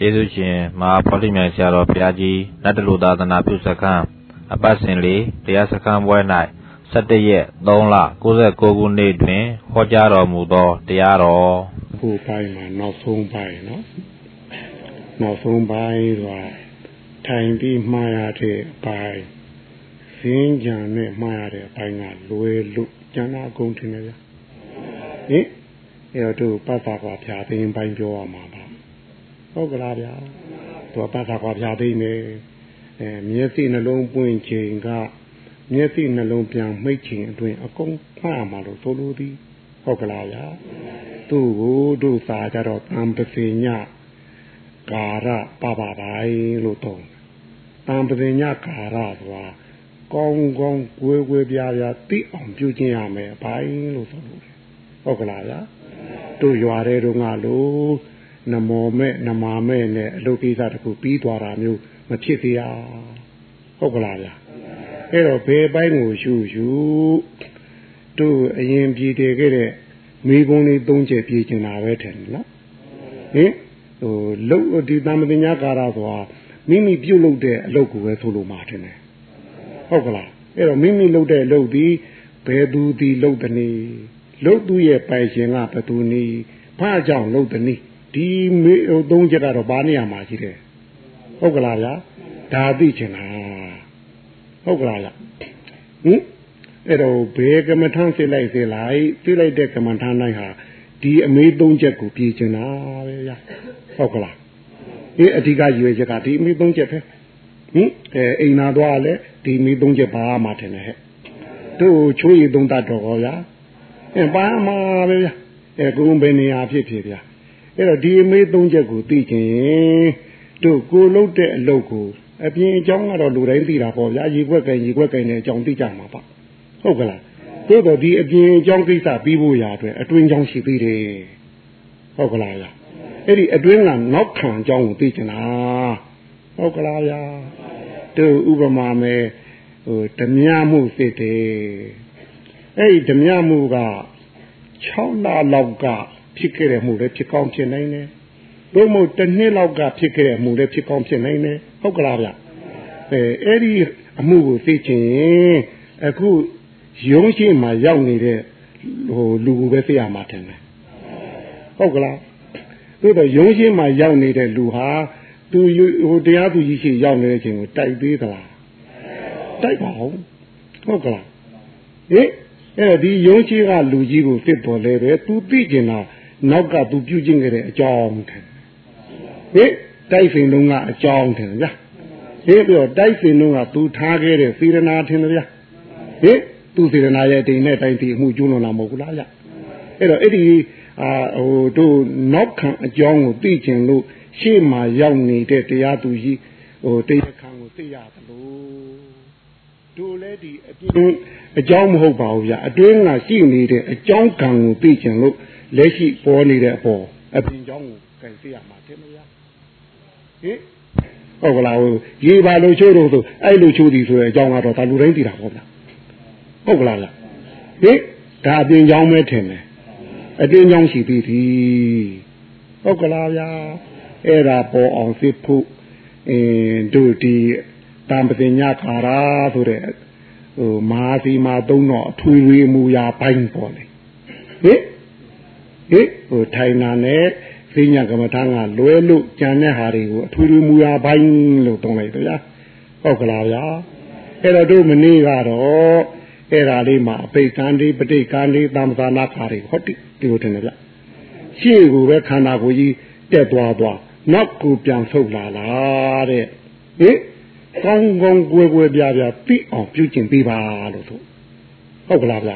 ကျေးဇူးရှင်မဟာဗောဓိမြိုင်ဆရာတော်ဘုရားကြီးနတ်တလူသာသနာပြုစခန်းအပတ်စဉ်လေးတရားစခန်းပွဲ၌17ရက်3လ69ခုနှစ်တွင်ဟောကြားတော်မူသောတရားတော်ခုပိုင်းမှာနောက်ဆုံးပိုင်းနော်နောက်ဆုံးပိုင်းကထိုင်ပြီးမှားရတဲ့အပိုင်းစင်းကြံနဲ့မှားရတဲ့အပိုင်းကလွယ်လို့ကျန်တာအကုန်ထင်တယ်ဗျဟင်အဲ့တော့ပတ်သာကွာဖြာသိင်းပိုင်းပြောရမှာပါ ဟုတ်ကလားဗျာသူပတ်သာကွာဖြာသိင်းနေအဲမျက်စိနှလုံးပွင့်ချိန်ကမျက်စိနှလုံးပြန်မှိတ်ချိန်အတွင်းအကုန်မှားမှာလို့ဆိုလိုသည်ဟုတ်ကလားဗျာသူ့ကိုတို့စာကြတော့တံပစေညကာရပပတိုင်းလို့တုံးတံပစေညကာရဆိုတာကောင်းကောင်းကွယ်ကွယ်ပြားပြားသိအောင်ပြုကျင့်ရမယ်ဘိုင်းလို့ဆိုလို့ဟုတ်ကလားဗျာတို့ရွာတဲ့တုန်းကလို့ နမောမဲ့နမာမဲ့နဲ့အလုပ်ကိစ္စတခုပြီးသွားတာမျိုးမဖြစ်စေရဟုတ်ကလားဗျာအဲ့တော့ဘယ်ပိုင်းကိုရှုရှုတို့အရင်ပြည်တည်ခဲ့တဲ့မိဘုံလေးသုံးချက်ပြည်ကျင်တာပဲထင်တယ်နော်ဟင်ဟိုလုတ်ဒီသမပညာကာရဆိုတာမိမိပြုတ်လုပ်တဲ့အလုပ်ကိုပဲဆိုလို့မှာထင်တယ်ဟုတ်ကလားအဲ့တော့မိမိလုပ်တဲ့အလုပ်ဒီဘယ်သူဒီလုပ်တဲ့နေလုပ်သူရဲ့ပိုင်ရှင်ကဘယ်သူနေဘာကြောင့်လုပ်တဲ့နေ ဒီမေဟိုသုံးချက်ကတော့ဘာနေရာမှာရှိတယ်ဟုတ်ကလားဗျာဒါသိချင်တာဟုတ်ကလားဗျဟင်အဲ့တော့ဘယ်ကမ္မထမ်းစိလိုက်စိလိုက်စိလိုက်တဲ့ကမ္မထမ်းတိုင်းဟာဒီအမေးသုံးချက်ကိုပြည်ချင်တာပဲဗျာဟုတ်ကလားဒီအဓိကရွေချက်ကဒီအမေးသုံးချက်ပဲဟင်အဲအိမ်နာသွားလဲဒီအမေးသုံးချက်ပါမှထင်တယ်ဟဲ့တို့ချိုးရည်သုံးတတ်တော်ဗျာအဲပါမှာပဲဗျာအဲကိုယ်ဘယ်နေရာဖြစ်ဖြစ်ဗျာ အဲ့တော့ဒီအမေးသုံးချက်ကိုသိချင်တို့ကိုလုံးတဲ့အလုပ်ကိုအပြင်အကြောင်းကတော့လူတိုင်းသိတာပေါ့ဗျာရေခွက်ကင်ရေခွက်ကင်နဲ့အကြောင်းသိကြမှာပါဟုတ်ကလားသို့တော့ဒီအပြင်အကြောင်းကိစ္စပြီးဖို့ရာအတွက်အတွင်းကြောင်းရှိသေးတယ်ဟုတ်ကလားဗျာအဲ့ဒီအတွင်းကနောက်ခံအကြောင်းကိုသိချင်တာဟုတ်ကလားဗျာတို့ဥပမာမဲ့ဟိုဓမြမှုစစ်တယ်အဲ့ဒီဓမြမှုက6လလောက်က ဖြစ်ခဲ့တဲ့မှုလည်းဖြစ်ကောင်းဖြစ်နိုင်တယ်သို့မဟုတ်တစ်နှစ်လောက်ကဖြစ်ခဲ့တဲ့မှုလည်းဖြစ်ကောင်းဖြစ်နိုင်တယ်ဟုတ်ကလားဗျအဲအဲ့ဒီအမှုကိုသိချင်အခုရုံးရှိမှရောက်နေတဲ့ဟိုလူကိုပဲသိရမှာတယ်ဟုတ်ကလားသို့တော့ရုံးရှိမှရောက်နေတဲ့လူဟာသူဟိုတရားသူကြီးရှိရောက်နေတဲ့အချိန်ကိုတိုက်သေးသလားတိုက်ပါဦးဟုတ်ကလားဟင်အဲ့ဒီရုံးရှိကလူကြီးကိုသိပေါ်လဲပဲသူသိကျင်တာ နောက်ကသူပြုကျင့်ခဲ့တဲ့အကြောင်းတယ်ဟင်တိုက်စိန်လုံးကအကြောင်းတယ်ဗျာဟင်ပြီးတော့တိုက်စိန်လုံးကသူထားခဲ့တဲ့စေရနာထင်တယ်ဗျာဟင်သူစေရနာရဲ့တိမ်နဲ့တိုင်တီအမှုကျူးလွန်တာမဟုတ်ဘူးလားဗျအဲ့တော့အဲ့ဒီအာဟိုတို့နောက်ခံအကြောင်းကိုသိကျင်လို့ရှေ့မှာရောက်နေတဲ့တရားသူကြီးဟိုတရားခံကိုသိရသလိုတို့လည်းဒီအပြင်အကြောင်းမဟုတ်ပါဘူးဗျအတွင်းကရှိနေတဲ့အကြောင်းကံကိုသိကျင်လို့ လက်ရှိပေါ်နေတဲ့အပေါ်အပြင်ကြောင်းကိုကန်သိရမှာတင်မလားဟင်ဟုတ်ကလားဟိုရေပါလို့ချိုးတော့ဆိုအဲ့လိုချိုးသည်ဆိုတဲ့အကြောင်းကတော့ဒါလူတိုင်းသိတာပေါ့ဗျာဟုတ်ကလားလားဟင်ဒါအပြင်ကြောင်းပဲထင်တယ်အတွင်းကြောင်းရှိပြီဒီဟုတ်ကလားဗျာအဲ့ဒါပေါ်အောင်စစ်ဖို့အင်းတို့ဒီတံပတိညခါရာဆိုတဲ့ဟိုမဟာစီမာသုံးတော့အထွေထွေမူရာပိုင်းပေါ်လေဟင် ဟင်ဟိုထိုင်နာနဲ့သိညာကမ္မထာကလွဲလို့ကြံတဲ့ဟာတွေကိုအထွေထွေမူရာပိုင်းလို့တုံးလိုက်ဗျာဟုတ်ကလားဗျာအဲ့တော့တို့မနေ့ကတော့အဲ့ဒါလေးမှာအပိတ်ကံဒီပဋိကံဒီသမ္မာနာခါတွေဟုတ်တယ်ဒီလိုထင်တယ်ဗျရှေ့ကိုပဲခန္ဓာကိုယ်ကြီးတက်သွားသွားနောက်ကိုပြန်ဆုတ်လာလားတဲ့ဟင်ကောင်းကောင်းကွယ်ကွယ်ပြားပြားပြီးအောင်ပြုကျင့်ပေးပါလို့ဆိုဟုတ်ကလားဗျ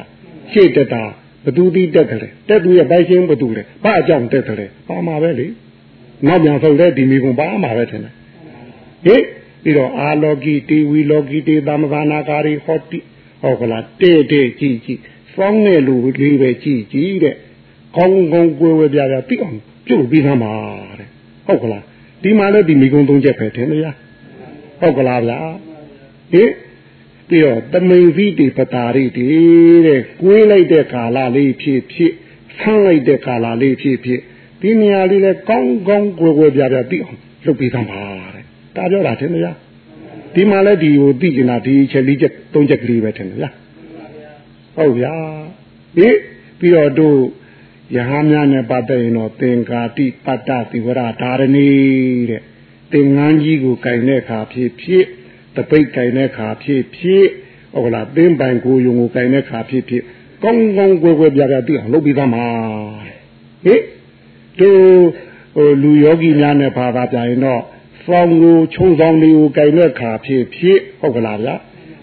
ရှေ့တက်တာ ဘသူတိတက်တယ်တက်သူရဲ့ပိုင်ရှင်ဘသူလဲဘာအကြောင်းတက်တယ်ပါမှာပဲလေနောက်ပြန်ဆုတ်တဲ့ဒီမိကုံပါမှာပဲထင်တယ်ဟင်ပြီးတော့အာလောကီတေဝီလောကီတေသမဂနာကာရီဟောတိဟုတ်ကလားတဲ့တဲ့ကြည့်ကြည့်စောင်းတဲ့လူလေးပဲကြည့်ကြည့်တဲ့ကောင်းကောင်းကွယ်ဝဲပြပြပြီးအောင်ပြုတ်ပြီးသားမှာတဲ့ဟုတ်ကလားဒီမှာလည်းဒီမိကုံသုံးချက်ပဲထင်လေရဟုတ်ကလားဗျာဟင် ပြီးတော့တမိန်ဖီတိပတာရိတိတဲ့ကွေးလိုက်တဲ့ကာလလေးဖြစ်ဖြစ်ဆန်းလိုက်တဲ့ကာလလေးဖြစ်ဖြစ်ဒီနေရာလေးလဲကောင်းကောင်းကွယ်ကွယ်ပြပြပြီးအောင်လှုပ်ပြီးသားပါတဲ့ဒါပြောတာထင်မလားဒီမှာလဲဒီကိုသိကျင်တာဒီချက်လေးချက်သုံးချက်ကလေးပဲထင်တယ်လားဟုတ်ဗျာဟိပြီးတော့တို့ယဟန်များနဲ့ပတ်သက်ရင်တော့သင်္ကာတိပတ္တသီဝရဓာရဏီတဲ့သင်္ကန်းကြီးကိုကင်တဲ့အခါဖြစ်ဖြစ် တပိတ်ကင်တဲ့အခါဖြစ်ဖြစ်ဟုတ်လားသင်ပိုင်ကိုယုံကိုကင်တဲ့အခါဖြစ်ဖြစ်ကောင်းကောင်းကွယ်ကွယ်ပြပြသိအောင်လုပ်ပြီးသားမှာဟိတို့ဟိုလူယောဂီများနဲ့ဘာသာပြရင်တော့ဖောင်းကိုချုံဆောင်တွေကိုကင်တဲ့အခါဖြစ်ဖြစ်ဟုတ်ကလားဗျာ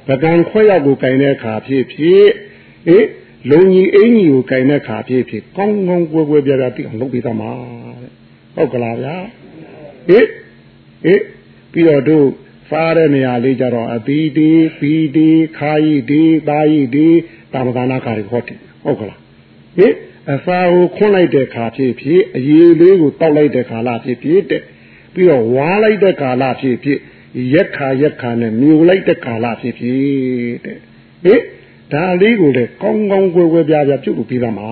ပကံခွဲရောက်ကိုကင်တဲ့အခါဖြစ်ဖြစ်ဟိလုံကြီးအင်းကြီးကိုကင်တဲ့ခါဖြစ်ဖြစ်ကောင်းကောင်းကွယ်ကွယ်ပြပြသိအောင်လုပ်ပြီးသားမှာတဲ့ဟုတ်ကလားဗျာဟိဟိပြီးတော့တို့ စားတဲ့နေရာလေးကြတော့အသီးတီးပီတီးခါယီတီးသားယီတီးတာမကနာခါတွေဟောတယ်ဟုတ်ကလားဟိအစာကိုခွန်းလိုက်တဲ့ခါဖြစ်ဖြစ်အရေးလေးကိုတောက်လိုက်တဲ့ခါလာဖြစ်ဖြစ်တဲ့ပြီးတော့ဝါလိုက်တဲ့ခါလာဖြစ်ဖြစ်ရက်ခါရက်ခါနဲ့မြူလိုက်တဲ့ခါလာဖြစ်ဖြစ်တဲ့ဟိဒါလေးကိုလည်းကောင်းကောင်းကွယ်ကွယ်ပြားပြားပြုတ်လို့ပြီးသားမှာ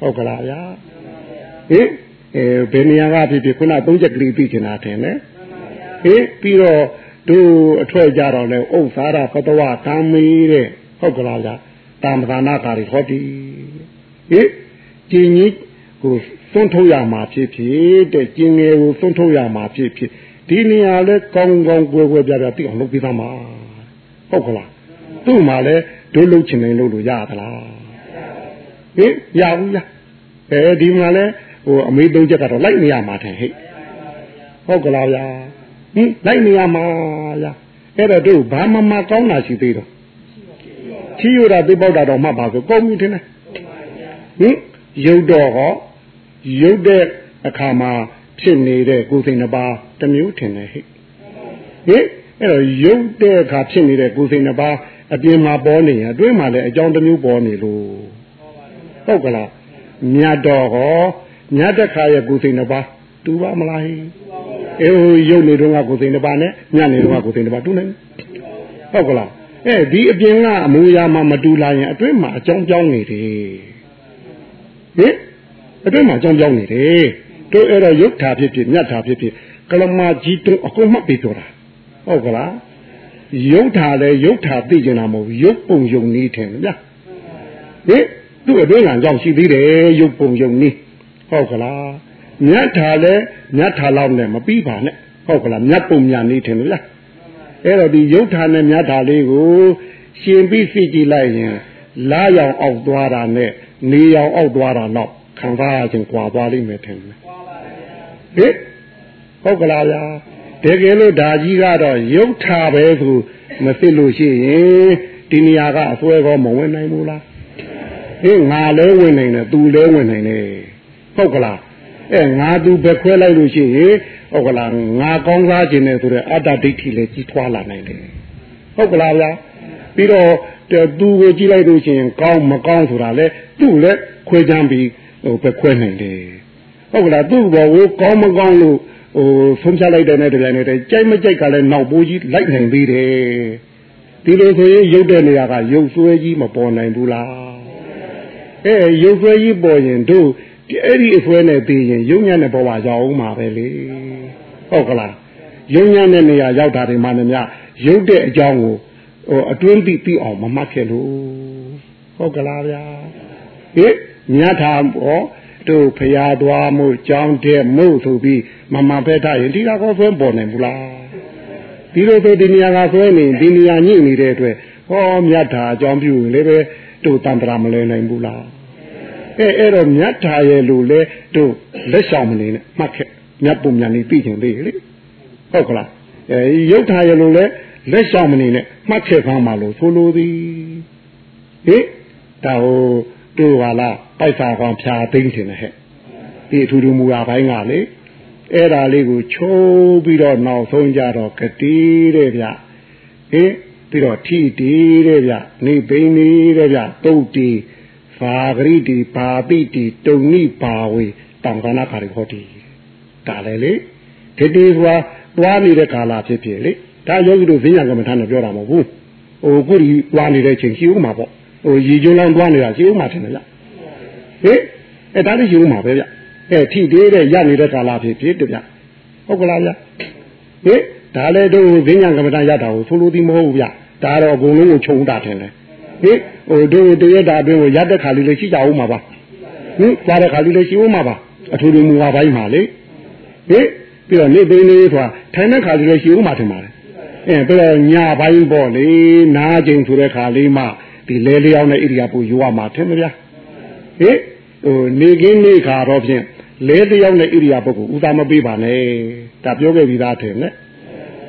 ဟုတ်ကလားဗျာဟင်အဲဘယ်နေရာကဖြစ်ဖြစ်ခုနသုံးချက်ကလေးသိချင်တာထင်တယ် ဟင်ပြီးတော့တို့အထွက်ကြတော့လဲဥစ္စာရပတဝကံမီတဲ့ဟုတ်ကလားဗျာတာမသာနာကာရီဟောတိဟင်ကျင်ကြီးကိုသွန်းထုတ်ရမှာဖြစ်ဖြစ်တဲ့ကျင်ငယ်ကိုသွန်းထုတ်ရမှာဖြစ်ဖြစ်ဒီနေရာလဲကောင်းကောင်းကွယ်ကွယ်ပြားပြားသိအောင်လုပ်ပြီးသားမှာဟုတ်ကလားသူ့မှာလဲတို့လှုပ်ချင်တယ်လို့လို့ရသလားဟင်ရဘူးလားအဲဒီမှာလဲဟိုအမေသုံးချက်ကတော့လိုက်နေရမှာတယ်ဟဲ့ဟုတ်ကလားဗျာ ဟင်လိုက်နေရမှာဗျာအဲ့တော့တို့ဘာမှမကောင်းတာရှိသေးတော့ချီရတာသိပေါက်တာတော့မှတ်ပါဆိုကောင်းပြီထင်တယ်ဟင်ရုပ်တော့ဟောရုပ်တဲ့အခါမှာဖြစ်နေတဲ့ကိုယ်စိတ်နှပါတစ်မျိုးထင်တယ်ဟဲ့ဟင်အဲ့တော့ရုပ်တဲ့အခါဖြစ်နေတဲ့ကိုယ်စိတ်နှပါအပြင်မှာပေါ်နေရင်အတွင်းမှာလည်းအကြောင်းတစ်မျိုးပေါ်နေလို့ဟုတ်ကလားမြတ်တော်ဟောမြတ်တခါရဲ့ကိုယ်စိတ်နှပါတူပါမလား အေးရုပ်နေတော့ကကိုယ်စိတ်နှပါနဲ့ညနေတော့ကကိုယ်စိတ်နှပါတူနေဟုတ်ကလားအဲဒီအပြင်ကအမူအရာမှမတူလာရင်အတွင်းမှာအကြောင်းပြောင်းနေတယ်ဟင်အတွင်းမှာအကြောင်းပြောင်းနေတယ်တို့အဲ့တော့ရုပ်ဓာဖြစ်ဖြစ်မြတ်ဓာဖြစ်ဖြစ်ကလမကြီးတုံးအကုန်မှတ်ပြီးပြောတာဟုတ်ကလားရုပ်ထာလဲရုပ်ထာသိကျင်တာမဟုတ်ရုပ်ပုံယုံနည်းထင်ဗျာဟင်သူ့အတွင်းကကြောင့်ရှိသေးတယ်ရုပ်ပုံယုံနည်းဟုတ်ကလား မြတ်ထာလဲမြတ်ထာလောက်နဲ့မပြီးပါနဲ့ဟုတ်ကလားမြတ်ပုံမြတ်နည်းထင်ဗျာအဲ့တော့ဒီရုပ်ထာနဲ့မြတ်ထာလေးကိုရှင်ပြီးသိကြည့်လိုက်ရင်လာရောင်အောက်သွားတာနဲ့နေရောင်အောက်သွားတာတော့ခံစားရခြင်းကွာသွားလိမ့်မယ်ထင်တယ်ဟင်ဟုတ်ကလားဗျာတကယ်လို့ဓာကြီးကတော့ရုပ်ထာပဲဆိုမသိလို့ရှိရင်ဒီနေရာကအစွဲကောမဝင်နိုင်ဘူးလားဟင်ငါလဲဝင်နိုင်တယ်သူလဲဝင်နိုင်တယ်ဟုတ်ကလား အဲငါသူပဲခွဲလိုက်လို့ရှိရင်ဟုတ်ကလားငါကောင်းစားခြင်းနဲ့ဆိုတဲ့အတ္တဒိဋ္ဌိလည်းကြီးထွားလာနိုင်တယ်ဟုတ်ကလားဗျာပြီးတော့သူကိုကြည့်လိုက်လို့ရှိရင်ကောင်းမကောင်းဆိုတာလဲသူ့လည်းခွဲချမ်းပြီးဟိုပဲခွဲနိုင်တယ်ဟုတ်ကလားသူ့ဘောကိုကောင်းမကောင်းလို့ဟိုဆုံးဖြတ်လိုက်တဲ့နဲ့တကယ်နဲ့ကြိုက်မကြိုက်ကလည်းနောက်ပိုးကြီးလိုက်နိုင်သေးတယ်ဒီလိုဆိုရင်ရုပ်တဲ့နေရာကရုပ်ဆွဲကြီးမပေါ်နိုင်ဘူးလားအဲရုပ်ဆွဲကြီးပေါ်ရင်တို့ အဲ့ဒီအဆွဲနဲ့ပြီးရင်ရုပ်ညံ့တဲ့ဘဝရောက်အောင်မှာပဲလေဟုတ်ကလားရုပ်ညံ့တဲ့နေရာရောက်တာတွေမှလည်းများရုပ်တဲ့အကြောင်းကိုဟိုအတွင်းသိသိအောင်မမှတ်ခဲ့လို့ဟုတ်ကလားဗျာဟိမြတ်ထာဟောတို့ဖရာသွားမှုကြောင်းတဲ့မှုဆိုပြီးမမဖက်ထားရင်ဒီကကောဆွဲပေါ်နိုင်ဘူးလားဒီလိုဆိုဒီနေရာကဆွဲနေဒီနေရာညှိနေတဲ့အတွက်ဟောမြတ်ထာအကြောင်းပြုရင်လည်းပဲတို့တန်တရာမလဲနိုင်ဘူးလား အဲအဲ့တော့မြတ်ထာရဲ့လူလဲတို့လက်ဆောင်မနေနဲ့မှတ်ခဲ့မြတ်ပုံမြန်နေပြီးချင်သေးလေဟုတ်ကလားအဲရုပ်ထာရဲ့လူလဲလက်ဆောင်မနေနဲ့မှတ်ခဲ့ဖမ်းပါလို့ဆိုလိုသည်ဟိဒါဟိုတို့ပါလားပိုက်စာကောင်ဖြာသိမ့်တင်တယ်ဟဲ့ဒီအထူးထူးမူရာပိုင်းကလေအဲ့ဒါလေးကိုချိုးပြီးတော့နောက်ဆုံးကြတော့ကတိတဲ့ဗျဟင်ပြီးတော့ထိတီတဲ့ဗျနေဘိန်းနေတဲ့ဗျတုတ်တီ ဖာဂရိတီပါပိတီတုံနိပါဝေတံခဏခါရဟောတီဒါလည်းလေဒီတီကွာတွားနေတဲ့ကာလဖြစ်ဖြစ်လေဒါယောဂီတို့ဈဉ္ညာကမ္မထာနဲ့ပြောတာမဟုတ်ဘူးဟိုခုဒီတွားနေတဲ့ချိန်ရှိဦးမှာပေါ့ဟိုရေကျုံလောင်းတွားနေတာရှိဦးမှာထင်တယ်ဗျဟင်အဲဒါလေးရှိဦးမှာပဲဗျအဲထိသေးတဲ့ရနေတဲ့ကာလဖြစ်ဖြစ်တဗျဟဟုတ်ကလားဗျဟင်ဒါလည်းတို့ဈဉ္ညာကမ္မဋ္ဌာန်းရတာကိုဆိုလိုသည်မဟုတ်ဘူးဗျဒါတော့အကုန်လုံးကိုခြုံတာထင်တယ် ဟင်ဟိုတို့တရက်တာအတွင်းကိုရတဲ့ခါလေးလေးရှိကြအောင်မှာပါဟင်သွားတဲ့ခါလေးလေးရှိအောင်မှာပါအထူးထူးမူဝါပိုင်းမှာလေဟင်ပြီးတော့နေသိနေဆိုတာထိုင်တဲ့ခါလေးလေးရှိအောင်မှာထင်ပါတယ်အဲပြီးတော့ညပိုင်းပေါ့လေနားကျင်ဆိုတဲ့ခါလေးမှဒီလဲလျောင်းတဲ့ဣရိယာပုယူရမှာထင်မဗျာဟင်ဟိုနေကင်းနေခါတော့ဖြင့်လဲလျောင်းတဲ့ဣရိယာပုကိုဥသာမပေးပါနဲ့ဒါပြောခဲ့ပြီးသားထင်နဲ့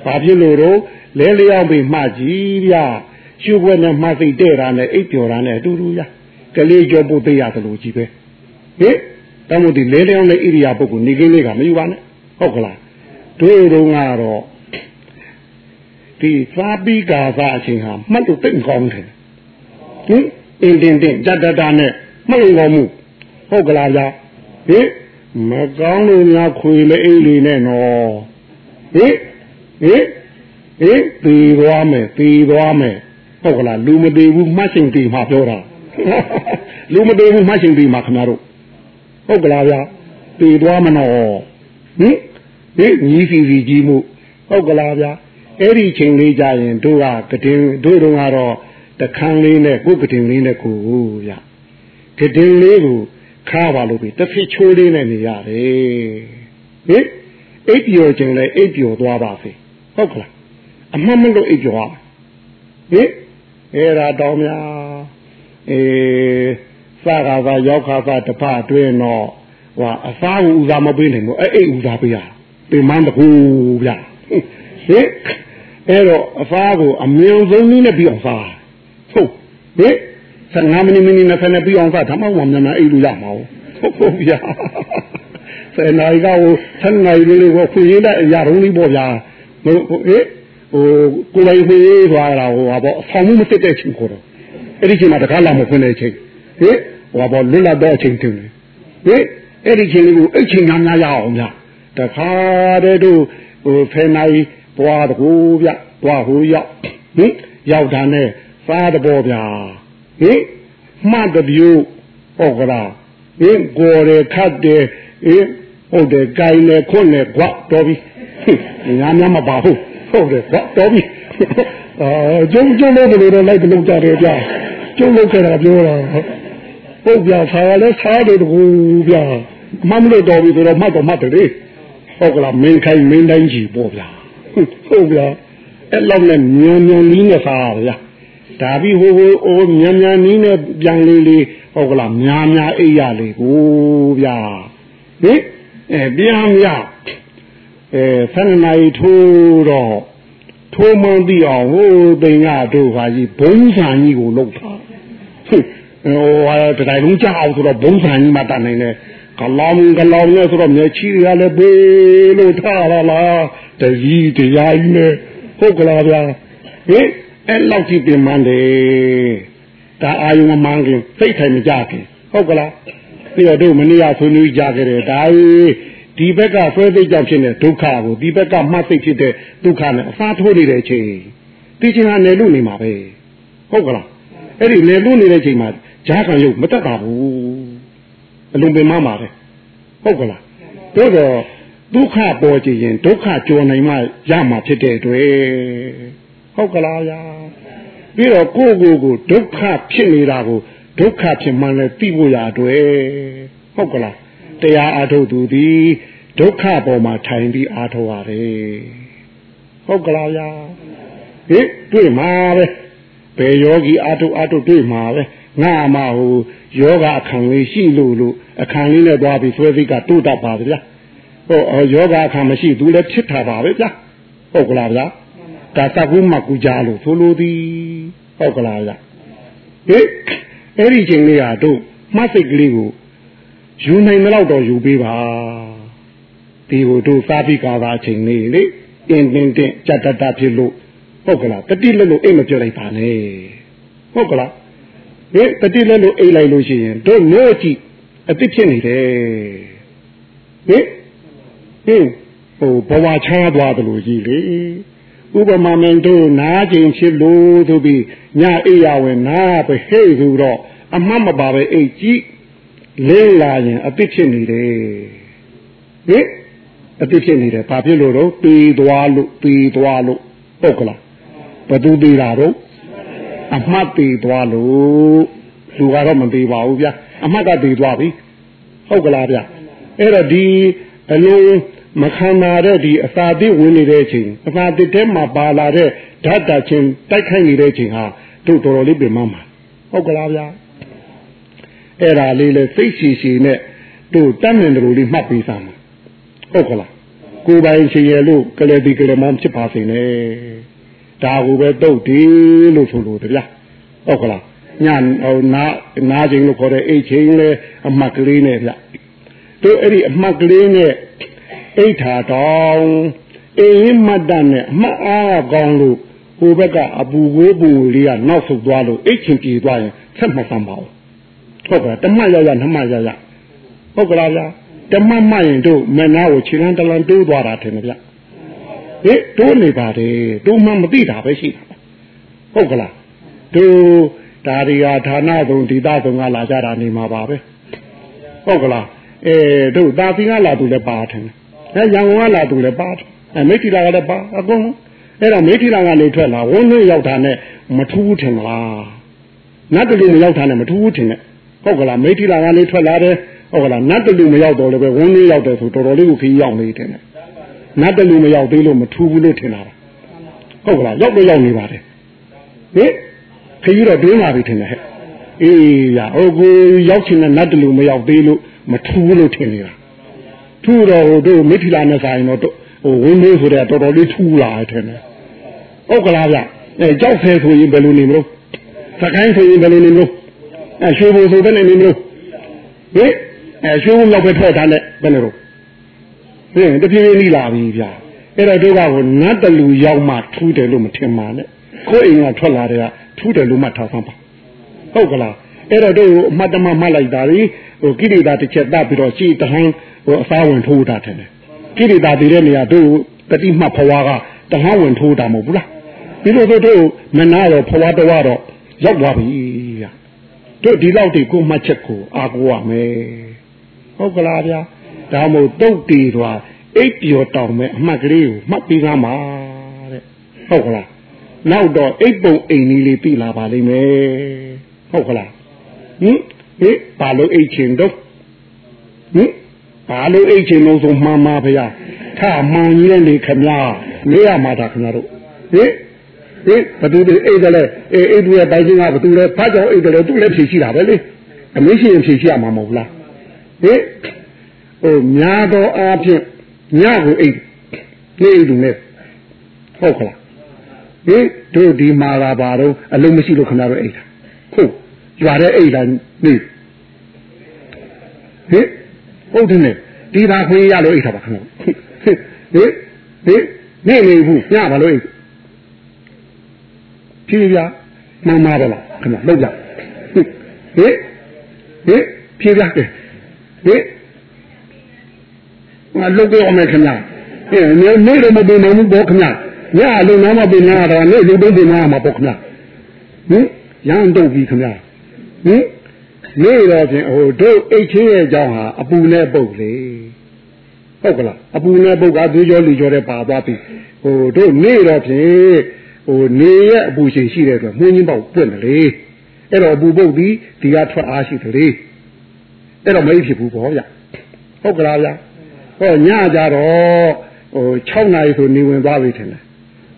ဘာဖြစ်လို့တော့လဲလျောင်းပြီးမှကြည့်ဗျာ ရှုပ်ွက်နဲ့မှစိတ်တဲ့တာနဲ့အိပ်ပျော်တာနဲ့အတူတူရကလေးကြောပုတ်သေးရတယ်လို့ကြီးပဲဟင်တမို့ဒီလဲလျောင်းတဲ့ဣရိယာပုကိုနေကင်းလေးကမယူပါနဲ့ဟုတ်ကလားတို့တုန်းကတော့ဒီသာပိကာသအချိန်ဟာမှတ်လို့တိတ်ကောင်းတယ်ဟင်အင်းတင်တင်ကြတတနဲ့မှတ်လို့ကောင်းမှုဟုတ်ကလားဗျာဟင်မကောင်းလို့များခွေမအိတ်လေးနဲ့နော်ဟင်ဟင်ဟင်ตีသွားမယ်ตีသွားမယ် ဟုတ်ကလားလူမသေးဘူးမှတ်ချိန်သေးမှာပြောတာလူမသေးဘူးမှတ်ချိန်သေးမှာခင်ဗျားတို့ဟုတ်ကလားဗျာသေသွားမနော်ဟင်ဒီညီစီစီကြီးမှုဟုတ်ကလားဗျာအဲ့ဒီချိန်လေးကြာရင်တို့ကကတင်တို့တို့ကတော့တခန်းလေးနဲ့ကိုယ်ကတင်လေးနဲ့ကိုယ်ဗျာကတင်လေးကိုခါပါလို့ပြီတစ်ဖြစ်ချိုးလေးနဲ့နေရတယ်ဟင်အိပ်ပျော်ခြင်းလဲအိပ်ပျော်သွားပါစေဟုတ်ကလားအမှန်မလို့အိပ်ပျော်ရဟင် အဲ့ဒါတော်များအေးစကားကရောက်ခါကတဖအတွင်းတော့ဟွာအစားကိုဦးစားမပေးနိုင်ဘူးအဲ့အိပ်ဦးစားပေးရပင်မတကူဗျာဟင်အဲ့တော့အစားကိုအမြင်ဆုံးနည်းနဲ့ပြီးအောင်စားဟုတ်ဟင်15မိနစ်မိနစ်နဲ့ဖက်နဲ့ပြီးအောင်စားဒါမှမဟုတ်မြန်မြန်အိပ်လို့ရမှာဟုတ်ဟုတ်ဗျာဆယ်နာရီကဟို7နာရီလေးကိုခွေရတဲ့အရာတုံးလေးပေါ့ဗျာဟိုဟို ဟိုကိုယ်တိုင်ခွေရသွားတာဟိုဟာပေါ့အဆောင်မှုမတက်တဲ့ချိန်ကိုတော့အဲ့ဒီချိန်မှာတကားလာမဖွင့်တဲ့ချိန်ဟိဟိုဟာပေါ့လွတ်လပ်တဲ့အချိန်တင်တယ်ဟိအဲ့ဒီချိန်လေးကိုအဲ့ချိန်များများရအောင်ဗျာတခါတည်းတို့ဟိုဖယ်နိုင်ပွားတကူဗျပွားဟိုရောက်ဟင်ရောက်တာနဲ့စားတဘောဗျာဟင်မှတ်တပြူဟုတ်ကလားဟင်ကိုယ်ရခတ်တယ်ဟင်ဟုတ်တယ်ကြိုင်တယ်ခွန်းတယ်ကွတော်ပြီညာများမပါဘူး ဟုတ်တယ်ကွတော်ပြီအာကျုံကျုံလို့ဘယ်လိုတော့လိုက်တလုံးကြတယ်ဗျာကျုံလို့ခဲ့တာပြောတာဟုတ်ဗျာဆာလည်းဆာတယ်တကူဗျာမမလို့တော်ပြီဆိုတော့မှတ်တော့မှတ်တယ်လေဟုတ်ကလားမင်းခိုင်မင်းတိုင်းကြီးပေါ့ဗျာဟုတ်ဗျာအဲ့လောက်နဲ့မြန်မြန်နီးနဲ့စားရဗျာဒါပြီးဟိုဟိုအိုးမြန်မြန်နီးနဲ့ပြန်လေးလေးဟုတ်ကလားများများအိပ်ရလေကိုဗျာဟင်အဲပြန်ရ အဲဆန္ဒနိုင်ထိုးတော့ထိုးမှန်းသိအောင်ဟိုတိန်ကတို့ဟာကြီးဘုံဆန်ကြီးကိုလှုပ်တာဟိုဟာတတိုင်းလုံးကြောက်ဆိုတော့ဘုံဆန်ကြီးမှတတ်နိုင်တယ်ကလောင်ကလောင်နဲ့ဆိုတော့မျက်ချီရလည်းဘေးလို့ထားရလားတကြီးတရားကြီးနဲ့ဟုတ်ကလားဗျာဟင်အဲ့လောက်ကြီးပြင်မှန်းတယ်ဒါအာယုံမမှန်းခင်စိတ်ထိုင်မကြခင်ဟုတ်ကလားပြီးတော့တို့မနေ့ကဆွေးနွေးကြခဲ့တယ်ဒါ ဒီဘက်ကဆွဲသိကြောင့်ဖြစ်တဲ့ဒုက္ခကိုဒီဘက်ကမှတ်သိဖြစ်တဲ့ဒုက္ခနဲ့အစားထိုးနေတဲ့အချိန်ဒီချိန်ကနေလို့နေမှာပဲဟုတ်ကလားအဲ့ဒီနေလို့နေတဲ့အချိန်မှာဈာကံရုပ်မတက်တာဘူးအလုံးပင်မမှာပဲဟုတ်ကလားတို့တော့ဒုက္ခပေါ်ကြည့်ရင်ဒုက္ခကြော်နိုင်မှရမှာဖြစ်တဲ့အတွက်ဟုတ်ကလားဗျာပြီးတော့ကိုယ့်ကိုယ်ကိုဒုက္ခဖြစ်နေတာကိုဒုက္ခဖြစ်မှလည်းသိဖို့ရအတွက်ဟုတ်ကလား တရားအားထုတ်သူသည်ဒုက္ခပေါ်မှာထိုင်ပြီးအားထုတ်ရတယ်ဟုတ်ကလားဗျာဟင်တွေ့မှာပဲဘယ်ယောဂီအားထုတ်အားထုတ်တွေ့မှာပဲငါမှဟိုယောဂအခန်းလေးရှိလို့လို့အခန်းလေးနဲ့သွားပြီးဆွဲစိတ်ကတိုးတတ်ပါဗျာဟိုယောဂအခန်းမရှိသူလည်းဖြစ်တာပါပဲဗျာဟုတ်ကလားဗျာဒါသကုမကူကြလို့ဆိုလိုသည်ဟုတ်ကလားဗျာဟင်အဲ့ဒီချိန်လေးဟာတို့မှတ်စိတ်ကလေးကို ယူနိုင်မတော့တော့ယူပေးပါဒီကိုတို့စားပြီးကာသာအချိန်လေးလေတင်းတင်းတင်းကြက်တတဖြစ်လို့ဟုတ်ကလားတတိလက်လို့အိတ်မပြောလိုက်ပါနဲ့ဟုတ်ကလားဟင်တတိလက်လို့အိတ်လိုက်လို့ရှိရင်တို့လို့ကြည့်အတိဖြစ်နေတယ်ဟင်ဟင်ဟိုဘဝချားသွားတယ်လို့ကြီးလေဥပမာမင်းတို့နားကျင်ဖြစ်လို့ဆိုပြီးညအိယာဝင်နားပဲဟဲ့ဆိုတော့အမှတ်မပါပဲအိတ်ကြည့် လင်းလာရင်အတိဖြစ်နေတယ်ဟင်ဟအတိဖြစ်နေတယ်ဘာဖြစ်လို့တော့ပေသွားလို့ပေသွားလို့ဟုတ်ကလားဘသူသေးတာတော့အမှတ်သေးသွားလို့လူကတော့မသေးပါဘူးဗျာအမှတ်ကသေးသွားပြီဟုတ်ကလားဗျာအဲ့တော့ဒီအလုံးမခံနာတဲ့ဒီအစာတိဝင်နေတဲ့အချိန်အစာတိထဲမှာပါလာတဲ့ဓာတ်တာချင်းတိုက်ခိုက်နေတဲ့အချိန်ဟာတို့တော်တော်လေးပြင်မှမှာဟုတ်ကလားဗျာ အဲ့ဒါလေးလေစိတ်ရှည်ရှည်နဲ့တို့တတ်နေတယ်လို့လေးမှတ်ပေးစမ်းမှာဟုတ်ကလားကိုယ်ပိုင်ရှင်ရလို့ကလေးဒီကလေးမောင်ဖြစ်ပါစေနဲ့ဒါကိုပဲတုတ်တယ်လို့ဆိုလို့တဗျာဟုတ်ကလားညဟိုနာနာချင်းလို့ခေါ်တဲ့အိတ်ချင်းလေအမှတ်ကလေးနဲ့ဗျတို့အဲ့ဒီအမှတ်ကလေးနဲ့အိတ်ထာတောင်းအေးမတ်တနဲ့အမှတ်အားကောင်းလို့ဟိုဘက်ကအပူဝေးပူလေးကနောက်ဆုတ်သွားလို့အိတ်ချင်းပြေသွားရင်ဆက်မဆမ်းပါဘူး ဟုတ်ကဲ့တမတ်ရရနှမရရဟုတ်ကလားဗျာတမတ်မှရင်တို့မနာကိုခြေလန်းတလန်းတိုးသွားတာထင်တယ်ဗျဟေးတိုးနေပါတယ်တိုးမှမသိတာပဲရှိတာဟုတ်ကလားတို့ဒါရီယာဌာနဆုံးဒေသဆုံးကလာကြတာနေမှာပါပဲဟုတ်ကလားအဲတို့တာသီကလာသူလည်းပါထင်တယ်အဲရန်ကုန်ကလာသူလည်းပါအဲမိထီလာကလည်းပါအကုန်အဲ့တော့မိထီလာကနေထွက်လာဝန်းနှင်းရောက်တာနဲ့မထူးထင်လားနတ်တလူမရောက်တာနဲ့မထူးထင်နဲ့ ဟုတ်ကလားမိထီလာကနေထွက်လာတယ်ဟုတ်ကလားနတ်တလူမရောက်တော့လည်းပဲဝန်းနှင်းရောက်တယ်ဆိုတော်တော်လေးကိုခီးရောက်နေတယ်နတ်တလူမရောက်သေးလို့မထူးဘူးလို့ထင်တာဟုတ်ကလားရောက်တော့ရောက်နေပါတယ်ဟင်ခရီးတော့တွင်းလာပြီထင်တယ်ဟဲ့အေးရဟိုကိုရောက်ချင်တဲ့နတ်တလူမရောက်သေးလို့မထူးလို့ထင်နေတာထူးတော့ဟိုတို့မိထီလာနဲ့ဆိုင်တော့ဟိုဝင်းလေးဆိုတဲ့တော်တော်လေးထူးလာတယ်ထင်တယ်ဟုတ်ကလားဗျအဲကြောက်ဆဲဆိုရင်ဘယ်လိုနေမလို့စကိုင်းဆိုရင်ဘယ်လိုနေမလို့ အဲရွှေဘုံဆိုဘယ်နဲ့နေမလို့ဟင်အဲရွှေဘုံရောက်ပဲထွက်တာနဲ့ဘယ်နဲ့တော့ဟင်တပြေးပြေးနီးလာပြီဗျအဲ့တော့တို့ကဟိုနတ်တလူရောက်မှထူးတယ်လို့မထင်ပါနဲ့ကိုယ်အိမ်ကထွက်လာတဲ့ကထူးတယ်လို့မှထားသမ်းပါဟုတ်ကလားအဲ့တော့တို့အမှတ်တမမှတ်လိုက်တာလေဟိုကိရိတာတစ်ချက်တတ်ပြီးတော့ရှိတဟန်းဟိုအစားဝင်ထိုးတာတယ်ကိရိတာတည်တဲ့နေရာတို့တတိမှတ်ဖွာကတဟန်းဝင်ထိုးတာမဟုတ်ဘူးလားပြီးတော့တို့မနာတော့ဖွာတော့တော့ရောက်သွားပြီဗျ တို့ဒီလောက်တည်းကိုမှတ်ချက်ကိုအာကိုရမယ်ဟုတ်ကလားဗျာဒါမို့တုတ်တီသွားအိပ်ပျော်တောင်မဲ့အမှတ်ကလေးကိုမှတ်ပြီးသားမှာတဲ့ဟုတ်ကလားနောက်တော့အိပ်ပုံအိမ်ကြီးလေးပြီလာပါလိမ့်မယ်ဟုတ်ကလားဟင်ဟေးဘာလို့အိတ်ချင်တော့ဟင်ဘာလို့အိတ်ချင်လို့ဆိုမှန်ပါဗျာထမှန်ကြီးလေခမမေးရမှာဒါခမတို့ဟင် ဟင်ဘသူတွေအိတ်တယ်လေအေးအိတ်တွေတိုင်ချင်းကဘသူလဲဖတ်ကြောင်အိတ်တယ်လေသူလည်းဖြေရှိတာပဲလေအမေးရှိရင်ဖြေရှိရမှာမဟုတ်လားဟင်ဟိုများသောအားဖြင့်ညကိုအိတ်နေအိတ်သူနဲ့ဟုတ်ခလားဟင်တို့ဒီမာလာပါတော့အလုံးမရှိလို့ခဏတော့အိတ်တာဟုတ်ရွာတဲ့အိတ်လာနေဟင်ဟုတ်တယ်နဲ့ဒီသာခွေးရလို့အိတ်တာပါခင်ဗျဟင်ဟင်နေနေဘူးညပါလို့အိတ် ဖြေးပြမှန်ပါတယ်လားခင်ဗျလောက်ကြဟင်ဟင်ဖြေးပြတယ်ဟင်ငါလုတ်ကြအောင်မယ်ခင်ဗျဟင်နေနေတော့မပင်နိုင်ဘူးပေါ့ခင်ဗျညအလုံးနားမပင်နာတော့နေလူတုံးပင်နာမှာပေါ့ခင်ဗျဟင်ရမ်းတုတ်ပြီခင်ဗျဟင်နေတော့ဖြင့်ဟိုတို့အိတ်ချင်းရဲ့အကြောင်းဟာအပူနဲ့ပုတ်လေဟုတ်ကလားအပူနဲ့ပုတ်ကသွေးကြောလူကြောတဲ့ပါသွားပြီဟိုတို့နေတော့ဖြင့် ဟိုနေရဲ့အပူချိန်ရှိတဲ့အတွက်မှုင်းချင်းပေါက်ပွင့်တယ်လေအဲ့တော့အပူပုတ်ပြီးဒီကထွက်အားရှိတယ်လေအဲ့တော့မဖြစ်ဘူးပေါ့ဗျဟုတ်ကလားဗျဟောညကြတော့ဟို6နာရီဆိုနေဝင်သွားပြီထင်တယ်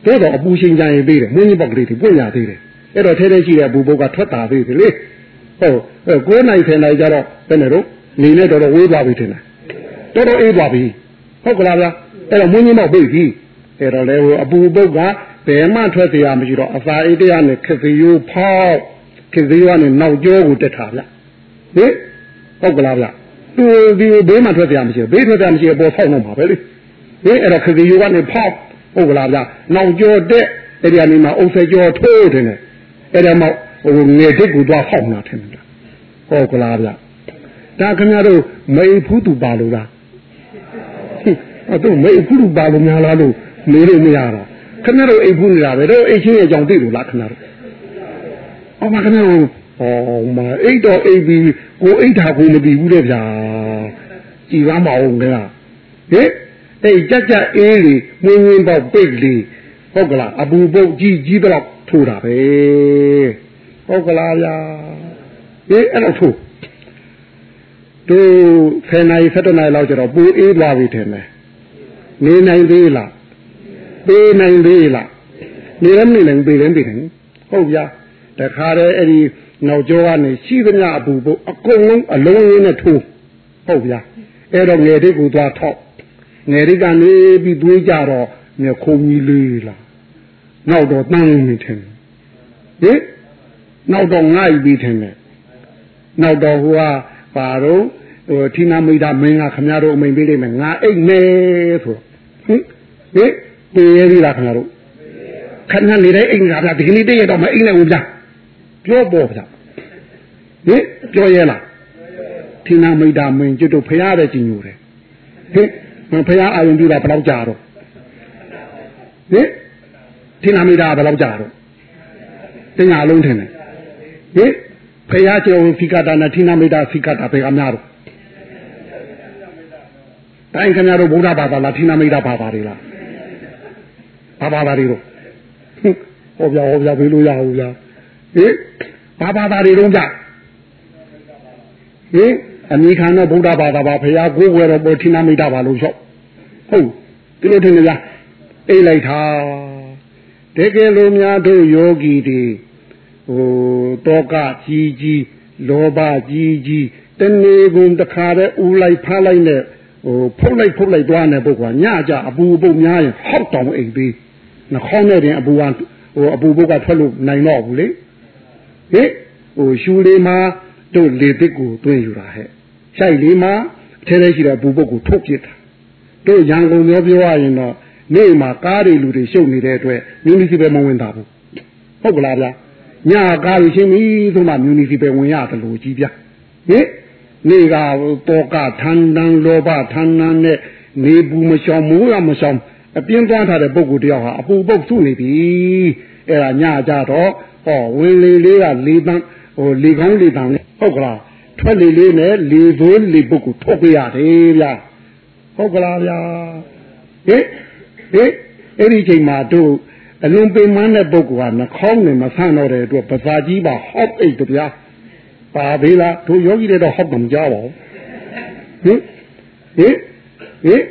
တို့တော့အပူချိန်ကြရင်ပြီးတယ်မှုင်းချင်းပေါက်ကလေးတွေပွင့်ရသေးတယ်အဲ့တော့ထဲထဲရှိတဲ့ဘူဘုတ်ကထွက်တာသေးတယ်လေဟုတ်9နိုင်10နိုင်ကြတော့ဘယ်နဲ့တော့နေနဲ့တော်တော်ဝေးသွားပြီထင်တယ်တော်တော်အေးသွားပြီဟုတ်ကလားဗျအဲ့တော့မွင်းကြီးမောက်ပြီပြီအဲ့တော့လေဟိုအပူပုတ်က ဘယ်မှထွက်เสียမရှိတော့အစာအိတ်တရားနဲ့ခစီယိုးဖောက်ခစီယိုးကနေနောက်ကျောကိုတက်တာဗျဟင်ဟုတ်ကလားဗျသူဒီဘေးမှထွက်เสียမရှိဘေးထွက်เสียမရှိပေါ်ဖောက်တော့မှာပဲလေဟင်အဲ့တော့ခစီယိုးကနေဖောက်ဟုတ်ကလားဗျနောက်ကျောတက်အဲ့ဒီကနေမှအုပ်ဆဲကျောထိုးတယ်အဲ့ဒါမှဟိုငယ်တစ်ကိုသွားဖောက်နာထင်တယ်ဟုတ်ကလားဗျဒါခင်ဗျားတို့မေဖူးသူပါလို့လားအဲ့တော့မေဖူးသူပါလို့များလားလို့နေလို့မရတော့ ခင်ဗျားတို့အိတ်ဖူးနေတာပဲတော့အိတ်ချင်းရဲ့အကြောင်းသိလို့လားခင်ဗျားတို့အော်မခင်ဗျားတို့ဟောမအိတ်တော့အိတ်ပြီးကိုအိတ်တာကိုမပြီးဘူးတဲ့ဗျာကြည်ရမအောင်ခင်ဗျာဟင်အဲ့ကြက်ကြက်အေးလေမင်းမင်းပေါက်ပိတ်လေဟုတ်ကလားအပူပုတ်ကြီးကြီးတော့ထိုးတာပဲဟုတ်ကလားဗျာအေးအဲ့တော့ထိုးတို့ဆယ်နာရီ၁၇နာရီလောက်ကျတော့ပူအေးသွားပြီထင်တယ်နေနိုင်သေးလား ပေးနိုင်သေးလားနေလည်းမနေနိုင်ပေးလည်းပေးနိုင်ဟုတ်ဗျာတခါတည်းအဲ့ဒီနောက်ကျောကနေရှိသမျှအပူပုတ်အကုန်လုံးအလုံးရင်းနဲ့ထိုးဟုတ်ဗျာအဲ့တော့ငယ်တိတ်ကိုသွားထောက်ငယ်တိတ်ကနေပြီးသွေးကြတော့မြခုံကြီးလေးလားနောက်တော့တန်းနေတယ်ဟင်နောက်တော့ငှိုက်ပြီးထင်တယ်နောက်တော့ဟိုကပါတော့ဟိုဌိနာမိတ်တာမင်းကခမရတို့အမိန်ပေးလိမ့်မယ်ငါအိတ်နေဆိုဟင်ဟင် ပြေးရည်လားခမရတို့ခဏနေတဲ့အိမ်ကဗျာဒီကနေ့တည့်ရတော့မအိမ်နဲ့ဦးဗျာပြောပေါ်ဗျာဟင်ပြောရဲလားဌိနာမိတ်တာမင်းကျွတ်တို့ဖရားတဲ့ကြည်ညိုတယ်ဟင်ဖရားအာယုံပြတာဘယ်တော့ကြာတော့ဟင်ဌိနာမိတ်တာဘယ်တော့ကြာတော့တင်ညာလုံးထင်တယ်ဟင်ဖရာကျော်ဖိကတာနဲ့ဌိနာမိတာဖိကတာဘယ်ကများတော့တိုင်းခင်ဗျားတို့ဗုဒ္ဓဘာသာလားဌိနာမိတာဘာသာတွေလား ဘာဘာသာတွေတော့ဟောပြဟောပြပြေးလို့ရဘူးဗျာဟင်ဘာဘာသာတွေတော့ကြဟင်အမိခံတော့ဗုဒ္ဓဘာသာပါဖရာကိုယ်ဝယ်တော့ပေါ်ဌိနာမိတာပါလို့လျှောက်ဟုတ်ဒီလိုထင်ကြလားအိတ်လိုက်တာတကယ်လို့များတို့ယောဂီတွေဟိုတောကကြီးကြီးလောဘကြီးကြီးတနေကုန်တခါတည်းဦးလိုက်ဖားလိုက်နဲ့ဟိုဖုတ်လိုက်ဖုတ်လိုက်သွားနေပုတ်ကညကြအပူပုတ်များရင်ဟောက်တောင်အိမ်သေး နှခေါင်းနဲ့တင်အပူကဟိုအပူပုတ်ကထွက်လို့နိုင်တော့ဘူးလေဟိဟိုရှူလေးမှာတို့လေပစ်ကိုတွင်းယူတာဟဲ့ရှိုက်လေးမှာထဲထဲရှိတဲ့အပူပုတ်ကိုထုတ်ပစ်တာတို့ရန်ကုန်ပြောပြောရရင်တော့နေ့မှာကားတွေလူတွေရှုပ်နေတဲ့အတွက်မြူနီစီပယ်မဝင်တာဘူးဟုတ်ကလားဗျာညကားလို့ရှင်းပြီဆိုမှမြူနီစီပယ်ဝင်ရတယ်လို့ကြီးဗျာဟင်နေကတောကထန်တန်လောဘထန်တန်နဲ့နေဘူးမရှောင်မိုးရမရှောင် အပြင်းသွားထားတဲ့ပုဂ္ဂိုလ်တယောက်ဟာအပူပုတ်စုနေပြီအဲ့ဒါညကြတော့ဟောဝင်လေလေးကလေးတန်းဟိုလေကောင်းလေတန်းဟုတ်ကလားထွက်လေလေးနဲ့လေသိုးလေပုဂ္ဂိုလ်ထုတ်ပြရတယ်ဗျာဟုတ်ကလားဗျာဟင်ဟင်အဲ့ဒီချိန်မှာတို့အလွန်ပင်မတဲ့ပုဂ္ဂိုလ်ကနှခေါင်းနဲ့မဆန့်တော့တဲ့အတွက်ပစာကြီးပါဟော့အိတ်တဗျာပါသေးလားတို့ယောဂီတွေတော့ဟော့မှမကြပါဘူးဟင်ဟင်ဟင်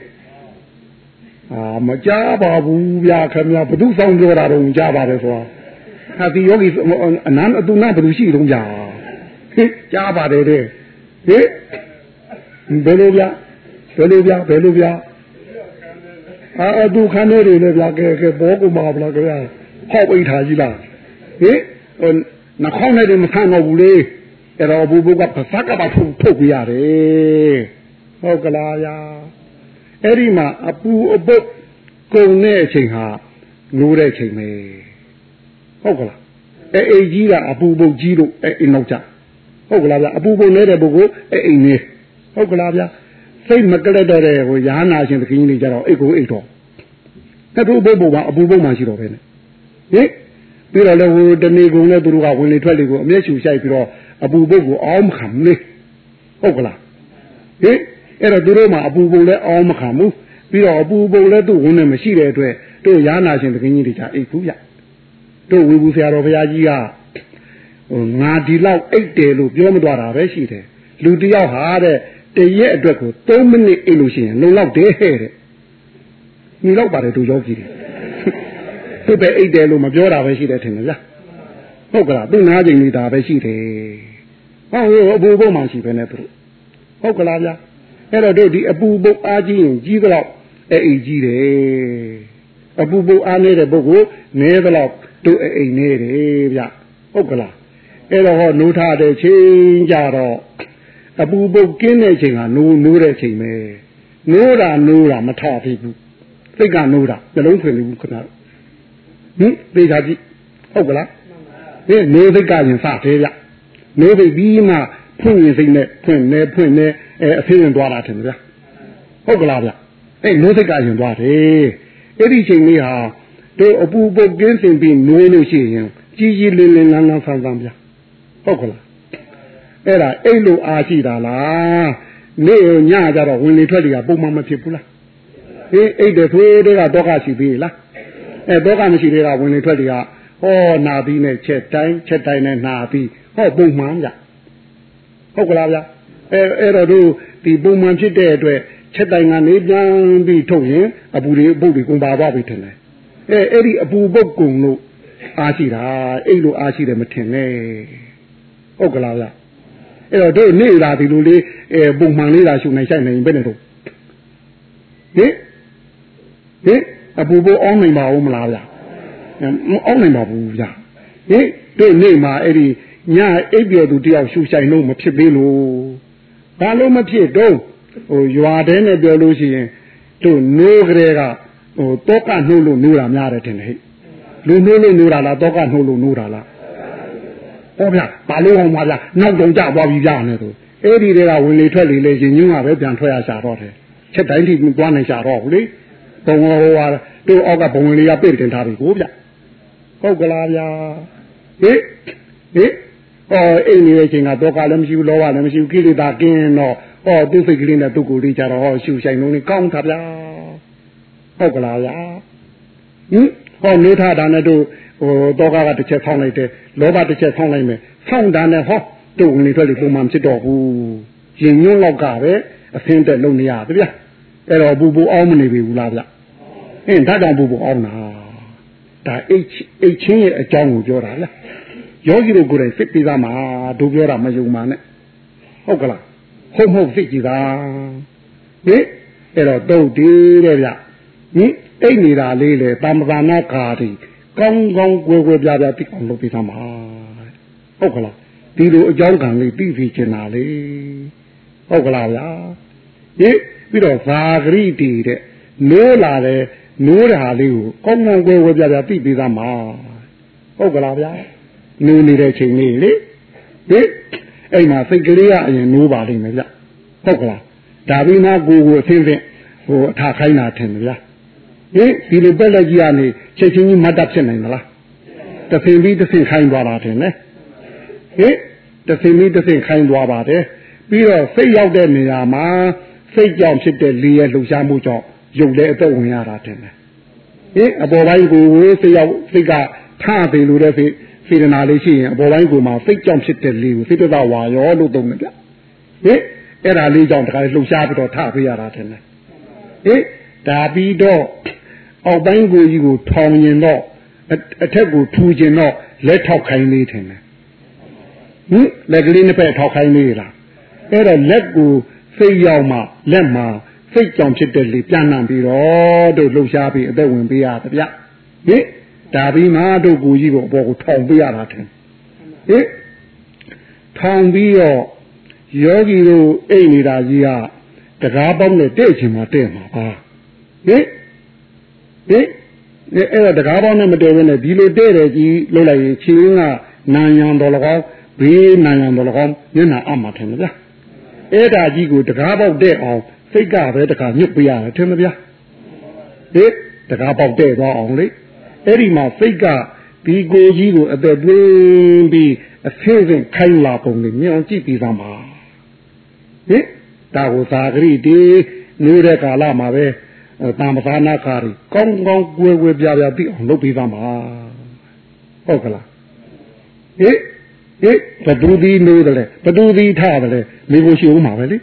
အာမကြပါဘူးဗျာခင်ဗျာဘု து ဆောင်ပြောတာတော့ကြားပါတယ်ဆိုတာဟာဒီယောဂီအနန္တအတုနာဘယ်လိုရှိတုံးကြာဟင်ကြားပါတယ်တဲ့ဟင်ဘယ်လိုဗျာဘယ်လိုဗျာဘယ်လိုဗျာအာအတူခန်းလေးတွေလည်းဗျာကဲကဲဘောကူမှာဗလားကွာဟောက်အိတ်ထားကြီးလားဟင်ဟိုနှခေါင်းနဲ့တွေမဆန့်တော့ဘူးလေအဲ့တော့ဘူဘူကပစကပါထုတ်ထုတ်ပြရတယ်ဟုတ်ကလားဗျာ အဲ့ဒီမှာအပူအပုတ်ကုန်တဲ့အချိန်ဟာနိုးတဲ့အချိန်ပဲဟုတ်ကလားအဲ့အိတ်ကြီးကအပူပုတ်ကြီးလို့အဲ့အိမ်နောက်ကြဟုတ်ကလားဗျာအပူပုတ်နေတဲ့ပုဂ္ဂိုလ်အဲ့အိမ်နေဟုတ်ကလားဗျာစိတ်မကလက်တော့တဲ့ဟိုရာနာရှင်သခင်ကြီးတွေကြတော့အိတ်ကိုအိတ်တော့တထုပ်ပုတ်ပုတ်ပါအပူပုတ်မှရှိတော့ပဲနဲ့ဟင်ပြီးတော့လည်းဟိုတနေကုန်နဲ့သူတို့ကဝင်လေထွက်လေကိုအမျက်ရှူဆိုင်ပြီးတော့အပူပုတ်ကိုအောင်းမခံလေဟုတ်ကလားဟင် အဲ့တော့သူတို့မှအပူပုတ်လည်းအောင်းမခံဘူးပြီးတော့အပူပုတ်လည်းသူ့ဝင်နေမရှိတဲ့အတွက်တို့ရာနာရှင်သခင်ကြီးတွေကြအိတ်ဘူးဗျတို့ဝေဘူးဆရာတော်ဘုရားကြီးကဟိုငါဒီလောက်အိတ်တယ်လို့ပြောမသွားတာပဲရှိတယ်လူတယောက်ဟာတဲ့တရက်အတွက်ကို3မိနစ်အိတ်လို့ရှိရင်လုံလောက်တယ်ဟဲ့တဲ့ညီလောက်ပါတယ်သူယောဂီတွေသူပဲအိတ်တယ်လို့မပြောတာပဲရှိတယ်ထင်တယ်ဗျာဟုတ်ကလားသူနားကျင်နေတာပဲရှိတယ်ဟောအပူပုတ်မှရှိပဲနဲ့သူတို့ဟုတ်ကလားဗျာ အဲ့တော့တို့ဒီအပူပုတ်အားကြီးရင်ကြီးတော့အဲ့အိတ်ကြီးတယ်အပူပုတ်အားနေတဲ့ပုဂ္ဂိုလ်နဲတော့တို့အိတ်နေတယ်ဗျဟုတ်ကလားအဲ့တော့ဟောနိုးထားတဲ့ချင်းကြတော့အပူပုတ်ကင်းတဲ့ချိန်ကနိုးနိုးတဲ့ချိန်ပဲနိုးတာနိုးတာမထဖြစ်ဘူးစိတ်ကနိုးတာနှလုံးသွင်းနေဘူးခဏဟင်သေချာကြည့်ဟုတ်ကလားဟင်နိုးစိတ်ကရင်စသေးဗျနိုးစိတ်ပြီးမှ ဖွင့်ရင်စိတ်နဲ့ဖွင့်နေဖွင့်နေအဲအဖေးရင်သွားတာထင်ဗျာဟုတ်ကလားဗျအဲနိုးစိတ်ကရင်သွားတယ်အဲ့ဒီချိန်လေးဟာတို့အပူပုတ်ကင်းစင်ပြီးနိုးလို့ရှိရင်ကြီးကြီးလင်းလင်းလန်းလန်းဆန်းဆန်းဗျာဟုတ်ကလားအဲ့ဒါအိတ်လို့အားရှိတာလားနေ့ညကြတော့ဝင်လေထွက်လေကပုံမှန်မဖြစ်ဘူးလားဟဟေးအိတ်တဲ့သွေးတွေကတော့ကရှိသေးလားအဲတော့ကမရှိသေးတာဝင်လေထွက်တွေကဟောနာပြီးနဲ့ချက်တိုင်းချက်တိုင်းနဲ့နာပြီးဟောပုံမှန်ကြ ဟုတ်ကလားဗျအဲအဲ့တော့တို့ဒီပုံမှန်ဖြစ်တဲ့အတွက်ချက်တိုင်းကနေပြန်ပြီးထုတ်ရင်အပူတွေပုတ်တွေကုန်ပါသွားပြီထင်တယ်အဲအဲ့ဒီအပူပုတ်ကုန်လို့အားရှိတာအဲ့လိုအားရှိတယ်မထင်နဲ့ဟုတ်ကလားဗျအဲ့တော့တို့နေလာဒီလိုလေးအဲပုံမှန်လေးလာရှုနိုင်ဆိုင်နိုင်ဘယ်နဲ့တော့ဟင်ဟင်အပူပိုးအောင်းနိုင်ပါဦးမလားဗျမအောင်းနိုင်ပါဘူးဗျဟင်တို့နေမှာအဲ့ဒီ ညအိပ်ပျော်သူတယောက်ရှူဆိုင်လို့မဖြစ်သေးလို့ဘာလို့မဖြစ်တော့ဟိုရွာတဲနဲ့ပြောလို့ရှိရင်တို့နိုးကလေးကဟိုတောကနှုတ်လို့နိုးတာများတယ်ထင်တယ်ဟဲ့လူနှုတ်လို့နိုးတာလားတောကနှုတ်လို့နိုးတာလားဟောဗျာဘာလို့အောင်ပါဗျာနောက်တော့ကြသွားပြီဗျာနဲ့တို့အဲ့ဒီတွေကဝင်လေထွက်လေလေရင်ညွန့်ကပဲပြန်ထွက်ရရှာတော့တယ်ချက်တိုင်းထိသွားနိုင်ရှာတော့ဘူးလေဘုံဟိုဟာတို့အောက်ကဘုံဝင်လေးကပြည့်တင်ထားပြီကိုဗျဟုတ်ကလားဗျာဟေးဟေး အော်အိမ်နေတဲ့အချိန်ကတော့ကလည်းမရှိဘူးလောဘလည်းမရှိဘူးကိလေသာကင်းတော့ဟောသူစိတ်ကလေးနဲ့သူ့ကိုယ်လေးကြတော့ဟောရှူဆိုင်လုံးလေးကောင်းတာဗျာဟုတ်ကလားဗျာဟင်ဟောနေထားတာနဲ့တို့ဟိုတောကကတစ်ချက်ဆောင်းလိုက်တယ်လောဘတစ်ချက်ဆောင်းလိုက်မယ်ဆောင်းတာနဲ့ဟောတို့ဝင်လေထွက်လေပုံမှန်ဖြစ်တော့ဘူးရင်ညွန့်လောက်ကပဲအဆင်းတက်လုံနေရဗျာအဲ့တော့ဘူဘူအောင်မနေပြီဘူးလားဗျအင်းဒါကြောင့်ဘူဘူအောင်နာဒါအိတ်အိတ်ချင်းရဲ့အကြောင်းကိုပြောတာလား ယောဂီတို့ကိုယ်တိုင်စစ်ပြီးသားမှာတို့ပြောတာမယုံပါနဲ့ဟုတ်ကလားဟုတ်မဟုတ်သိကြည်သာဟင်အဲ့တော့တုတ်တည်တဲ့ဗျဟင်အိတ်နေတာလေးလေတမ္ပဇာနာကာတိကောင်းကောင်းကွယ်ကွယ်ပြားပြားသိအောင်လုပ်ပြီးသားမှာဟုတ်ကလားဒီလိုအကြောင်းကံလေးသိပြီးချင်တာလေဟုတ်ကလားဗျာဟင်ပြီးတော့ဇာဂရိတီတဲ့နိုးလာတဲ့နိုးတာလေးကိုကောင်းကောင်းကွယ်ကွယ်ပြားပြားသိပြီးသားမှာဟုတ်ကလားဗျာ နိုးနေတဲ့ချိန်လေးလေဟင်အဲ့မှာစိတ်ကလေးကအရင်နိုးပါလိမ့်မယ်ဗျဟုတ်ကလားဒါပြီးမှကိုကိုအသိသိဟိုအထာခိုင်းတာထင်တယ်ဗျာဟင်ဒီလိုပက်လက်ကြီးကနေချက်ချင်းကြီးမတ်တပ်ဖြစ်နိုင်မလားတဆင်ပြီးတဆင်ခိုင်းသွားတာထင်တယ်ဟင်တဆင်ပြီးတဆင်ခိုင်းသွားပါတယ်ပြီးတော့စိတ်ရောက်တဲ့နေရာမှာစိတ်ကြောင့်ဖြစ်တဲ့လေရဲ့လှုပ်ရှားမှုကြောင့်ရုပ်လည်းအသက်ဝင်ရတာတင်တယ်ဟင်အပေါ်ပိုင်းကိုစိတ်ရောက်စိတ်ကထသေးလို့တဲ့စိတ် စေတနာလေးရှိရင်အပေါ်ပိုင်းကိုမှစိတ်ကြောင့်ဖြစ်တဲ့လေကိုစိတ်တဝါရောလို့သုံးတယ်ဗျဟင်အဲ့ဒါလေးကြောင့်တခါလှုပ်ရှားပြီးတော့ထပေးရတာတင်တယ်ဟင်ဒါပြီးတော့အောက်ပိုင်းကိုကြီးကိုထောင်ရင်တော့အထက်ကိုထူကျင်တော့လက်ထောက်ခိုင်းလေးထင်တယ်ဟင်လက်ကလေးနှစ်ဖက်ထောက်ခိုင်းလေးလားအဲ့တော့လက်ကိုစိတ်ရောက်မှလက်မှာစိတ်ကြောင့်ဖြစ်တဲ့လေပြန်နှံပြီးတော့တို့လှုပ်ရှားပြီးအသက်ဝင်ပေးရတဗျဟင် ဒါပြီးမှတို့ကိုကြီးကိုအပေါ်ကိုထောင်ပေးရတာထင်ဟင်ထောင်ပြီးတော့ယောဂီတို့အိတ်နေတာကြီးကတကားပေါင်းနဲ့တဲ့ချင်မှတဲ့မှာပါဟင်ဟင်အဲ့တော့တကားပေါင်းနဲ့မတည့်ဘဲနဲ့ဒီလိုတဲ့တယ်ကြီးလှုပ်လိုက်ရင်ချင်းကနာယံတော်၎င်းဘေးနာယံတော်၎င်းမျက်နှာအမှထင်မလားအဲ့ဒါကြီးကိုတကားပေါက်တဲ့အောင်စိတ်ကပဲတကားညွတ်ပြရတယ်ထင်မဗျာဟေးတကားပေါက်တဲ့သွားအောင်လေ အဲ့ဒီမှာစိတ်ကဒီကိုကြီးကိုအသက်သွင်းပြီးအဆင်းဆင်းခိုင်းလာပုံလေးမြင်အောင်ကြည့်ပြီးသားမှာဟေးဒါကိုသာဂရိတီနေတဲ့ကာလမှာပဲတာမသာနာခါရီကောင်းကောင်းကွယ်ကွယ်ပြားပြားသိအောင်လုပ်ပြီးသားမှာဟုတ်ကလားဟေးဟေးဘသူဒီနိုးတယ်လေဘသူဒီထားတယ်လေမိကိုရှိဦးမှာပဲလေ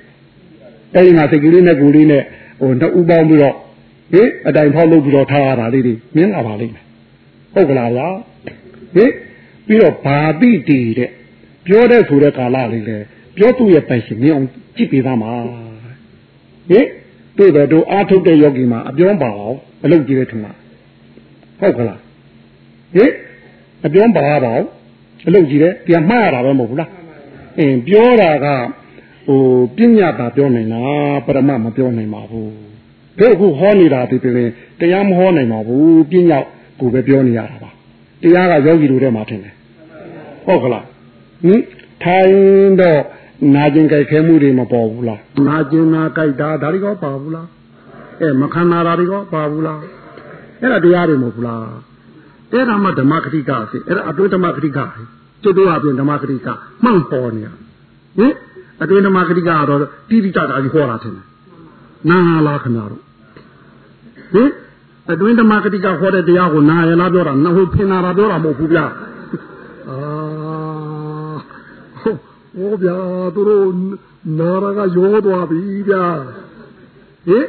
အဲဒီမှာစိတ်ကလေးနဲ့ကိုယ်လေးနဲ့ဟိုနှစ်ဦးပေါင်းပြီးတော့ဟေးအတိုင်ဖောက်လုပ်ပြီးတော့ထားရတာလေးတွေမြင်လာပါလိမ့်မယ် ဟုတ်ကလားဗျာဟေးပြီးတော့ဘာတိတီတဲ့ပြောတဲ့ဆိုတဲ့ကာလလေးလေပြောသူ့ရဲ့ပိုင်ရှင်မြင်အောင်ကြည့်ပေးသားမှာဟေးတို့တော့တို့အားထုတ်တဲ့ယောဂီမှာအပြောင်းပါအောင်အလုပ်ကြည့်တဲ့ထင်မှာဟုတ်ကလားဟေးအပြောင်းပါပါအောင်အလုပ်ကြည့်တယ်ပြန်မှားရတာပဲမဟုတ်ဘူးလားအင်းပြောတာကဟိုပညာသာပြောနိုင်လားပရမမပြောနိုင်ပါဘူးတို့ခုဟောနေတာဒီပြင်တရားမဟောနိုင်ပါဘူးပညာ ကိုပဲပြောနေရတာပါတရားကယောဂီတို့ထဲမှာထင်တယ်ဟုတ်ကလားဟင်ထိုင်တော့နာကျင်ကြိုက်ခဲမှုတွေမပေါ်ဘူးလားနာကျင်နာကြိုက်တာဒါတွေကပါဘူးလားအဲမခံနာတာတွေကပါဘူးလားအဲ့ဒါတရားတွေမဟုတ်ဘူးလားအဲ့ဒါမှဓမ္မခတိကစီအဲ့ဒါအတွင်းဓမ္မခတိကကျွတ်တော့အပြင်ဓမ္မခတိကမှန်ပေါ်နေရဟင်အတွင်းဓမ္မခတိကတော့တိတိကျကျကြီးဟောတာထင်တယ်နာလားခင်ဗျားတို့ဟဟင် အတွင်းဓမ္မကတိကခေါ်တဲ့တရားကိုနာရလားပြောတာနော်ဖင်နာတာပြောတာမဟုတ်ဘူးဗျာအာဟိုဗျာသူတို့နာရကရောသွားပြီဗျာဟင်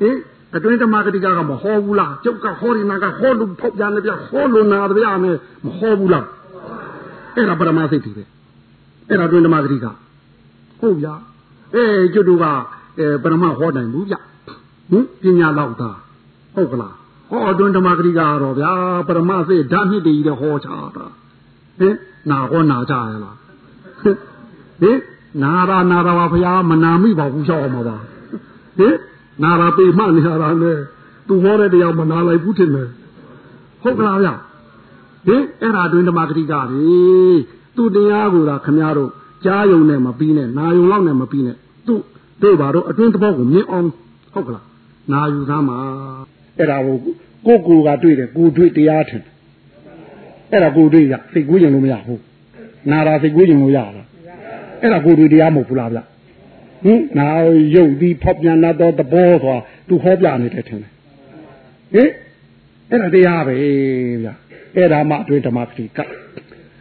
ဟင်အတွင်းဓမ္မကတိကကမဟောဘူးလားကျုပ်ကဟောဒီနာကဟောလို့ဖောက်ပြန်တယ်ဗျဟောလို့နာတယ်ဗျနဲ့မဟောဘူးလားအဲ့ဒါပရမစိတ်တည်ပဲအဲ့ဒါအတွင်းဓမ္မကတိကဟုတ်ဗျာအဲကျွတ်တို့ကအဲပရမဟောနိုင်ဘူးဗျဟင်ပညာလောက်သား ဟုတ်ကလားဟောအတွင်းဓမ္မဂရိကတော့ဗျာပရမစေဓာတ်မြစ်တည်တဲ့ဟောချတာဟင်နာဟောနာကြရလားဟင်နာရာနာရာပါဗျာမနာမိပါဘူးရှောက်အောင်ပါဟင်နာရာပေမှနေရတာလေသူဟောတဲ့တရားမနာလိုက်ဘူးထင်တယ်ဟုတ်ကလားဗျဟင်အဲ့ဒါအတွင်းဓမ္မဂရိကလေသူတရားကိုသာခမရတို့ကြားယုံနဲ့မပြီးနဲ့နာယုံလောက်နဲ့မပြီးနဲ့သူတို့ဘာတော့အတွင်းသဘောကိုမြင်အောင်ဟုတ်ကလားနာယူသားမှာ အဲ့ဒါကိုကိုကိုကတွေ့တယ်ကိုတွေ့တရားထင်အဲ့ဒါကိုတွေ့ရစိတ်ကူးရင်လို့မရဘူးနာတာစိတ်ကူးရင်လို့ရလားအဲ့ဒါကိုတွေ့တရားမဟုတ်ဘူးလားဗျဟင်နာယုတ်ဒီဖောက်ပြန်လာတော့တဘောဆိုတာသူဟောပြနေတယ်ထင်တယ်ဟင်အဲ့ဒါတရားပဲဗျအဲ့ဒါမှအတွင်းဓမ္မပတိက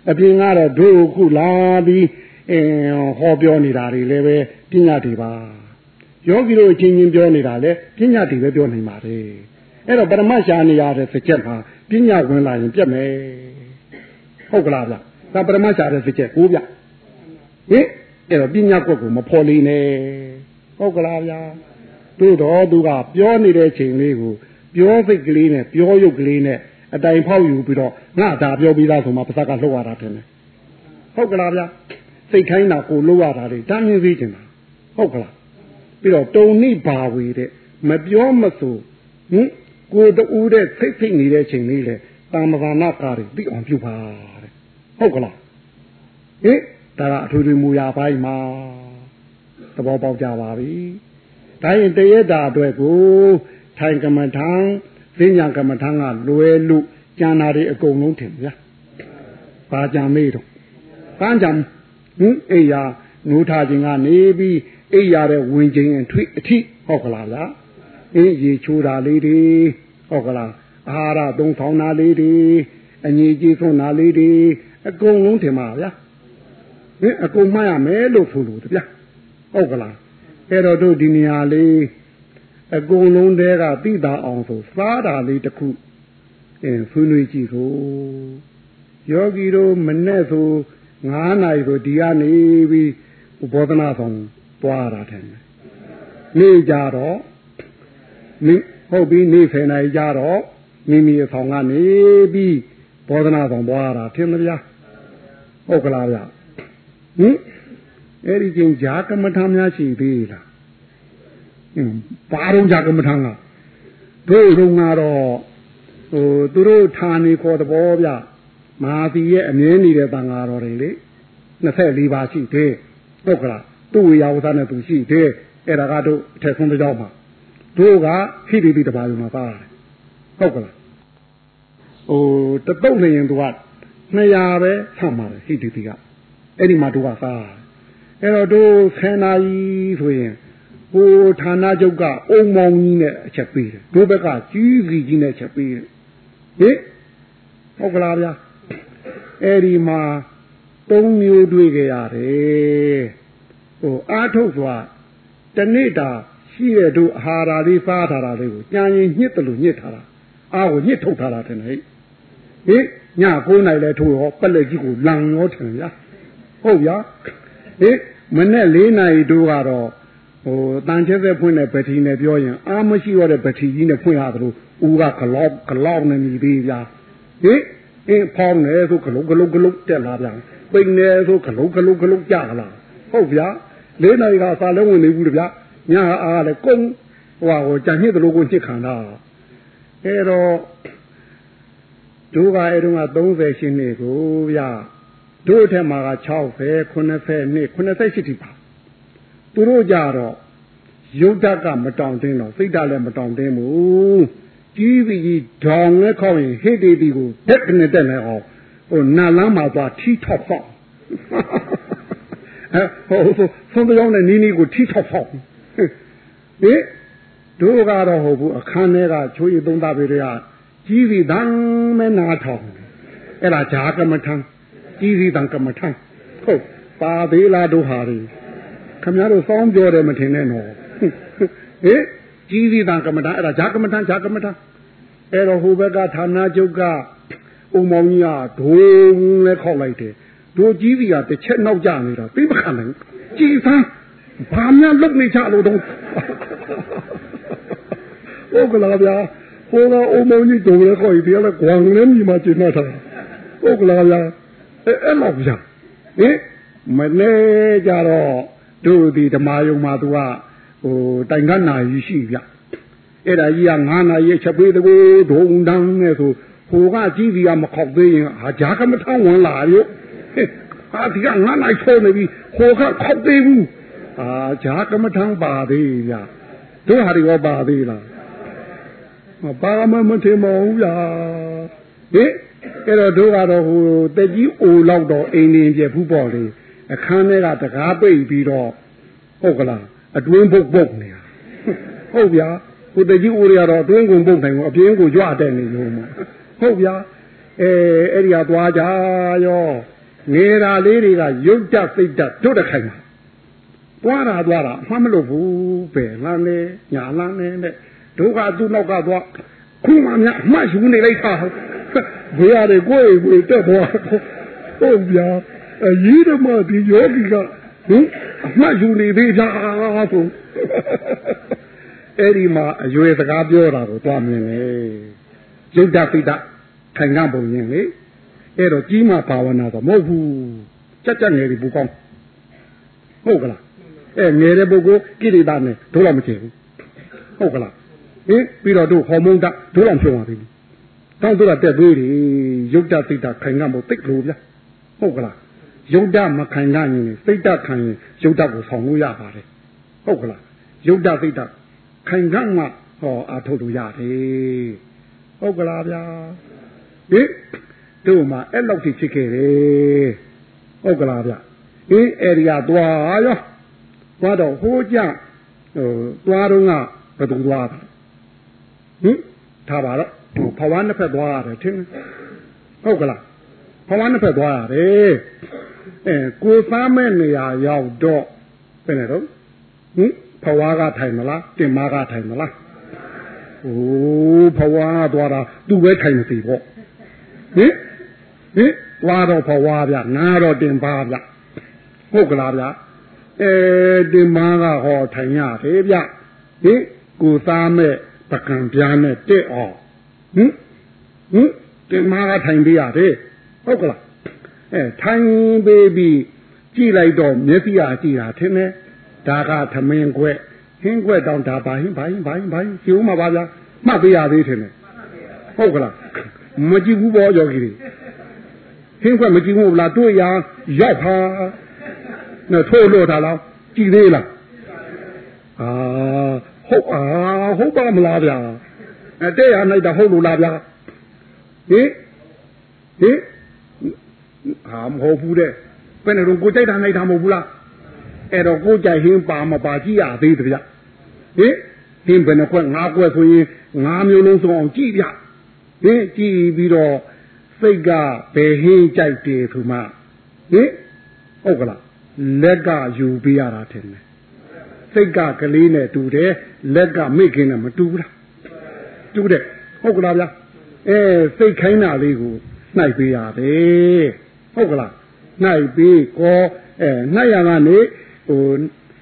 အပြင်ကတော့ဒုခုလာပြီးအင်းဟောပြောနေတာတွေလည်းပဲပညာတွေပါယောဂီတို့အချင်းချင်းပြောနေတာလည်းပညာတွေပဲပြောနိုင်ပါတယ် အဲ့တော့ပရမရှာနေရတဲ့စကြက်မှာပညာဝင်လာရင်ပြတ်မယ်ဟုတ်ကလားဗျဒါပရမရှာတဲ့စကြက်ကိုဗျဟင်အဲ့တော့ပညာကွက်ကိုမဖော်လေးနဲ့ဟုတ်ကလားဗျာတို့တော့သူကပြောနေတဲ့ချိန်လေးကိုပြောစိတ်ကလေးနဲ့ပြောရုပ်ကလေးနဲ့အတိုင်ဖောက်ယူပြီးတော့ငါဒါပြောပြီးသားဆိုမှပါဇက်ကလှုပ်ရတာတယ်ဟုတ်ကလားဗျာစိတ်ခိုင်းတာကိုလှုပ်ရတာတွေတမ်းမြင်သေးချင်တာဟုတ်ကလားပြီးတော့တုံနိဘာဝေတဲ့မပြောမဆိုဟင် ကိုတူးတဲ့ဖိတ်ဖိတ်နေတဲ့ချိန်လေးလေတာမဂာနာကာတွေပြီးအောင်ပြုပါတဲ့ဟုတ်ကလားဟင်ဒါကအထွေထွေမူရာပိုင်းမှာသဘောပေါက်ကြပါပြီဒါရင်တရက်တာအတွက်ကိုထိုင်ကမ္မထံဈဉ္ညာကမ္မထံကလွယ်လို့ကျန်တာတွေအကုန်လုံးထင်ဗျာဘာကြံမေးတော့ကန်းကြံဟင်အိယာငိုးထားခြင်းကနေပြီးအိယာတဲ့ဝင်ခြင်းအထွေအထိဟုတ်ကလားလား အင်းရေချိုးတာလေးတွေဟုတ်ကလားအာဟာရသုံးဆောင်တာလေးတွေအငြိကြီးဆုံးတာလေးတွေအကုန်လုံးထင်ပါဗျာဟင်အကုန်မှတ်ရမယ်လို့ဆိုလို့တဗျာဟုတ်ကလားအဲ့တော့တို့ဒီနေရာလေးအကုန်လုံးတည်းကသိတာအောင်ဆိုစားတာလေးတစ်ခုအင်းဆွေးနွေးကြည့်ဆိုယောဂီတို့မနဲ့ဆို9နာရီဆိုဒီကနေပြီးဘောဓနာဆောင်တွားတာတယ်နေကြတော့ မိဟုတ်ပြီနေ10နာရီကြတော့မိမိအဆောင်ကနေပြီးဘောဓနာဆောင်ပွားတာထင်မလားဟုတ်ကလားဗျဟင်အဲ့ဒီချင်းဂျာကမ္မထာများရှိသေးလားဟင်ဘာတော့ဂျာကမ္မထာကတို့တို့ကတော့ဟိုသူတို့ဌာနေခေါ်တဘောဗျမဟာသီရဲ့အမြင်နေတဲ့တန်ဃာတော်တွေလေ24ပါးရှိသေးဟုတ်ကလားသူ့ဝေယဝသနဲ့သူရှိသေးအဲ့ဒါကတို့အထက်ဆုံးတစ်ကြောင်းပါ တို့ကဖိတိတိတပါးယူမှာပါတယ်ဟုတ်ကလားဟိုတတုတ်နေရင်သူက200ပဲဆံပါတယ်ဖိတိတိကအဲ့ဒီမှာတို့ကစားအဲ့တော့တို့ဆယ်နာရီဆိုရင်ဟိုဌာနချုပ်ကအုံမောင်ကြီးနဲ့အချက်ပေးတယ်တို့ဘက်ကကြီးစီကြီးနဲ့အချက်ပေးတယ်ဟင်ဟုတ်ကလားဗျာအဲ့ဒီမှာသုံးမျိုးတွေ့ကြရတယ်ဟိုအာထုတ်စွာတနေ့တာ ရှိတဲ့တို့အာဟာရလေးစားထားတာလေးကိုကြံရင်ညှစ်တယ်လို့ညှစ်ထားတာအားကိုညှစ်ထုတ်ထားတာတဲ့ဟဲ့ဟိည9နိုင်လဲထိုးရောပက်လက်ကြီးကိုလံရောထင်ဗျာဟုတ်ဗျာဟိမနဲ့4နိုင်တို့ကတော့ဟိုတန်ချက်သက်ဖွင့်တဲ့ဗတိနဲ့ပြောရင်အာမရှိရတဲ့ဗတိကြီးနဲ့ဖွင့်ရတယ်လို့ဦးကဂလောက်ဂလောက်နေပြီသေးဗျာဟိအင်းဖောင်းနေဆိုဂလုံးဂလုံးဂလုံးတက်လာပြန်ပိန်နေဆိုဂလုံးဂလုံးဂလုံးကြလာဟုတ်ဗျာ၄နိုင်ကစာလုံးဝင်နေဘူးတဗျာ ညာအားလည်းကုန်းဟိုဟာကိုကြံညစ်တယ်လို့ကိုညစ်ခံတာအဲတော့ဒုကအဲတုန်းက30ရှင်နေကိုဗျာတို့အထက်မှာက60 90နှစ်98တိပါသူတို့ကြတော့ယုတ်တကမတောင်တင်းတော့စိတ်ဓာတ်လည်းမတောင်တင်းဘူးကြီးပြီးကြီးဒေါင်နဲ့ခေါက်ရင်ဟိတေတီကိုတက်ကနေတက်နေအောင်ဟိုနာလမ်းမှာသွားထီထောက်ဖောက်ဟဲ့ဟိုဆုံးပြောင်းတဲ့နီးနီးကိုထီထောက်ဖောက် ဟင်တို့ကတော့ဟုတ်ဘူးအခန်းထဲကချိုးရသုံးသားပေတွေကကြီးစီတန်းမဲနာထောင်အဲ့ဒါဂျာကမထံကြီးစီတန်းကမထံဟုတ်ပါသေးလားတို့ဟာတွေခမရတို့စောင်းပြောတယ်မထင်နဲ့နော်ဟေးကြီးစီတန်းကမထံအဲ့ဒါဂျာကမထံဂျာကမထံအဲ့တော့ဟိုဘက်ကဌာနချုပ်ကအုံမောင်ကြီးကဒိုးလဲခောက်လိုက်တယ်တို့ကြီးစီကတစ်ချက်နောက်ကျနေတာသိမခံနိုင်ကြီးသန်း ဘာများလုတ်နေချလို့တော့ဟုတ်ကလားဗျာဟိုကအုံမောင်ကြီးဒိုးလဲခေါ်ပြီးလဲကွာလဲမြင်မှကျင်တော့တာဟုတ်ကလားဗျာအဲ့အဲ့လောက်ဗျာဟင်မနေ့ကြတော့တို့ဒီဓမ္မယုံမှာသူကဟိုတိုင်ကနာကြီးရှိဗျအဲ့ဒါကြီးက9နာရီချက်ပေးတကူဒုံတန်းနဲ့ဆိုဟိုကကြီးစီကမခောက်သေးရင်ဟာဂျာကမထမ်းဝင်လာရောဟာဒီက9နာရီချိုးနေပြီဟိုကခောက်သေးဘူး ဟာဂျာကမထမ်းပါသေးဗျတို့ဟာတွေရောပါသေးလားမပါမမထင်မဘူးဗျာဟင်အဲ့တော့တို့ကတော့ဟိုတက်ကြီးအိုလောက်တော့အိမ်နေပြဖူးပေါ်လေအခန်းထဲကတကားပိတ်ပြီးတော့ဟုတ်ကလားအတွင်းပုတ်ပုတ်နေတာဟုတ်ဗျာကိုတကြီးဦးရတော့အတွင်းကုန်ပုတ်နိုင်ကိုအပြင်းကိုကြွတဲ့နေလို့မဟုတ်ဗျာအဲအဲ့ဒီဟာသွားကြရောငေတာလေးတွေကရုပ်တစိတ်တတို့တခိုင်မှာ သွားတာသွားတာအမှမလို့ဘူးပဲလမ်းနေညာလမ်းနေတဲ့ဒုက္ခသူ့နောက်ကသွားခုမှမြအမှတ်ယူနေလိုက်တာဘယ်ရတယ်ကိုယ်ကိုယ်တက်သွားဟုတ်ဗျာအရေးဓမ္မဒီယောဂီကဟင်အမှတ်ယူနေသေးတာဆိုအဲ့ဒီမှာအရွယ်စကားပြောတာကိုတွားမြင်လေယုတ်တပိတခိုင်ကပုံရင်လေအဲ့တော့ကြီးမှဘာဝနာတော့မဟုတ်ဘူးကြက်ကြက်ငယ်ဒီပူကောင်းဟုတ်ကလား အဲငယ်တဲ့ပုဂ္ဂိုလ်ကိရိတာနဲ့တို့တော့မချေဘူးဟုတ်ကလားဟင်ပြီးတော့တို့ဟော်မုန်းတတို့တော့ဖြုံပါပြီတောင်းတို့ကတက်သွေးတွေယုတ်တပိတခိုင်ကပုံတိတ်လို့ဗျဟုတ်ကလားယုတ်တမခိုင်ကရင်စိတ်တခံရင်ယုတ်တကိုဆောင်လို့ရပါတယ်ဟုတ်ကလားယုတ်တစိတ်တခိုင်ကမှဟောအာထုတ်လို့ရတယ်ဟုတ်ကလားဗျာဟင်တို့မှအဲ့လောက်ထိဖြစ်ခဲ့တယ်ဟုတ်ကလားဗျအေးအဲ့ဒီကသွားရော သွားတော့ဟိုးကြဟိုသွားတော့ကဘယ်သူသွားတာဟင်ထားပါတော့ဘဝနှစ်ဖက်သွားရတယ်ထင်ဟုတ်ကလားဘဝနှစ်ဖက်သွားရတယ်အဲကိုသားမဲ့နေရာရောက်တော့ဘယ်နဲ့တော့ဟင်ဘဝကထိုင်မလားတင်မကထိုင်မလားโอ้ဘဝသွားတာသူ့ပဲထိုင်မသိပေါ့ဟင်ဟင်သွားတော့ဘဝဗျနားတော့တင်ပါဗျဟုတ်ကလားဗျ အဲတင်မကဟောထိုင်ရတယ်ဗျဟင်ကိုသားမဲ့ပကံပြားနဲ့တက်အောင်ဟင်ဟင်တင်မကထိုင်ပေးရတယ်ဟုတ်ကလားအဲထိုင်ပေးပြီးကြည့်လိုက်တော့မျက်စိအားကြည့်တာထင်တယ်ဒါကသမင်းခွက်ဟင်းခွက်တောင်ဒါဘာဟင်းဘာဟင်းဘာဟင်းဘာဟင်းကျုံးမှာပါဗျာမှတ်ပေးရသေးတယ်ဟုတ်ကလားမကြည့်ဘူးပေါ့ယောဂီတွေဟင်းခွက်မကြည့်ဘူးလားတွေ့ရရောက်ပါ နဲ့ထိုးလို့တာလားကြည့်သေးလားအာဟုတ်အာဟုတ်ပါမလားဗျာအဲတဲ့ရနိုင်တာဟုတ်လို့လားဗျာဟင်ဟင်ဟာမဟုတ်ဘူးတဲ့ဘယ်နဲ့တော့ကိုကြိုက်တာနိုင်တာမဟုတ်ဘူးလားအဲ့တော့ကိုကြိုက်ဟင်းပါမပါကြည့်ရသေးတယ်ဗျဟင်ဟင်းဘယ်နှခွက်ငါးခွက်ဆိုရင်ငါးမျိုးလုံးစုံအောင်ကြည့်ဗျဟင်ကြည့်ပြီးတော့စိတ်ကဘယ်ဟင်းကြိုက်တယ်ဆိုမှဟင်ဟုတ်ကလား လက်ကယူပေးရတာထင်တယ်စိတ်ကကလေးနဲ့တူတယ်လက်ကမိခင်နဲ့မတူဘူးလားတူတယ်ဟုတ်ကလားဗျာအဲစိတ်ခိုင်းတာလေးကိုနှိုက်ပေးရတယ်ဟုတ်ကလားနှိုက်ပေးကောအဲနှိုက်ရကနေဟို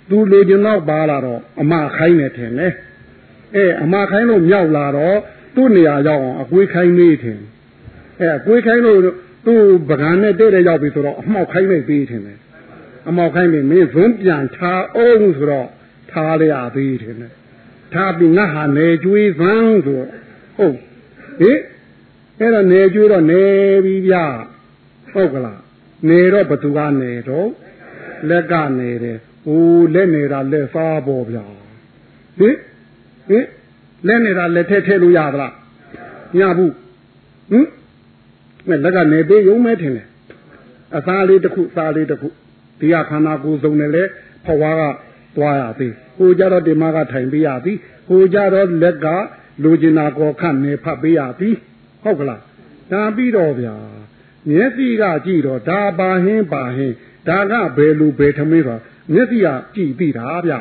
သူလိုချင်တော့ပါလာတော့အမခိုင်းနေတယ်လေအဲအမခိုင်းလို့မြောက်လာတော့သူ့နေရာရောက်အောင်အကွေးခိုင်းနေတယ်အဲအကွေးခိုင်းလို့သူ့ပကံနဲ့တဲ့တဲ့ရောက်ပြီဆိုတော့အမှောက်ခိုင်းနေပြီးတယ်လေ အမှောက်ခိုင်းနေမင်းဇွန်းပြန်ထားအောင်ဆိုတော့ထားရရသေးတယ်လေထားပြီးငါဟာနေကျွေးသန်းဆိုဟုတ်ဟင်အဲ့တော့နေကျွေးတော့နေပြီဗျာဟုတ်ကလားနေတော့ဘသူကနေတော့လက်ကနေတယ်ဟိုလက်နေတာလက်စားပေါ်ဗျာဟင်ဟင်လက်နေတာလက်ထဲထဲလို့ရသလားညဘူးဟင်မဲ့လက်ကနေပေးရုံမဲထင်တယ်အသားလေးတစ်ခုစားလေးတစ်ခု ဒီကခန္ဓာကိုယ်စုံနဲ့လဲဖွားကသွားရသေးဟိုကြတော့ဒီမကထိုင်ပေးရသည်ဟိုကြတော့လက်ကလူကျင်နာကောခန့်နေဖတ်ပေးရသည်ဟုတ်ကလားဒါပြီးတော့ဗျာမျက်စိကကြည့်တော့ဒါပါဟင်းပါဟင်းဒါကဘယ်လူဘယ်ထမင်းပါမျက်စိကကြည့်ပြီးတာဗျ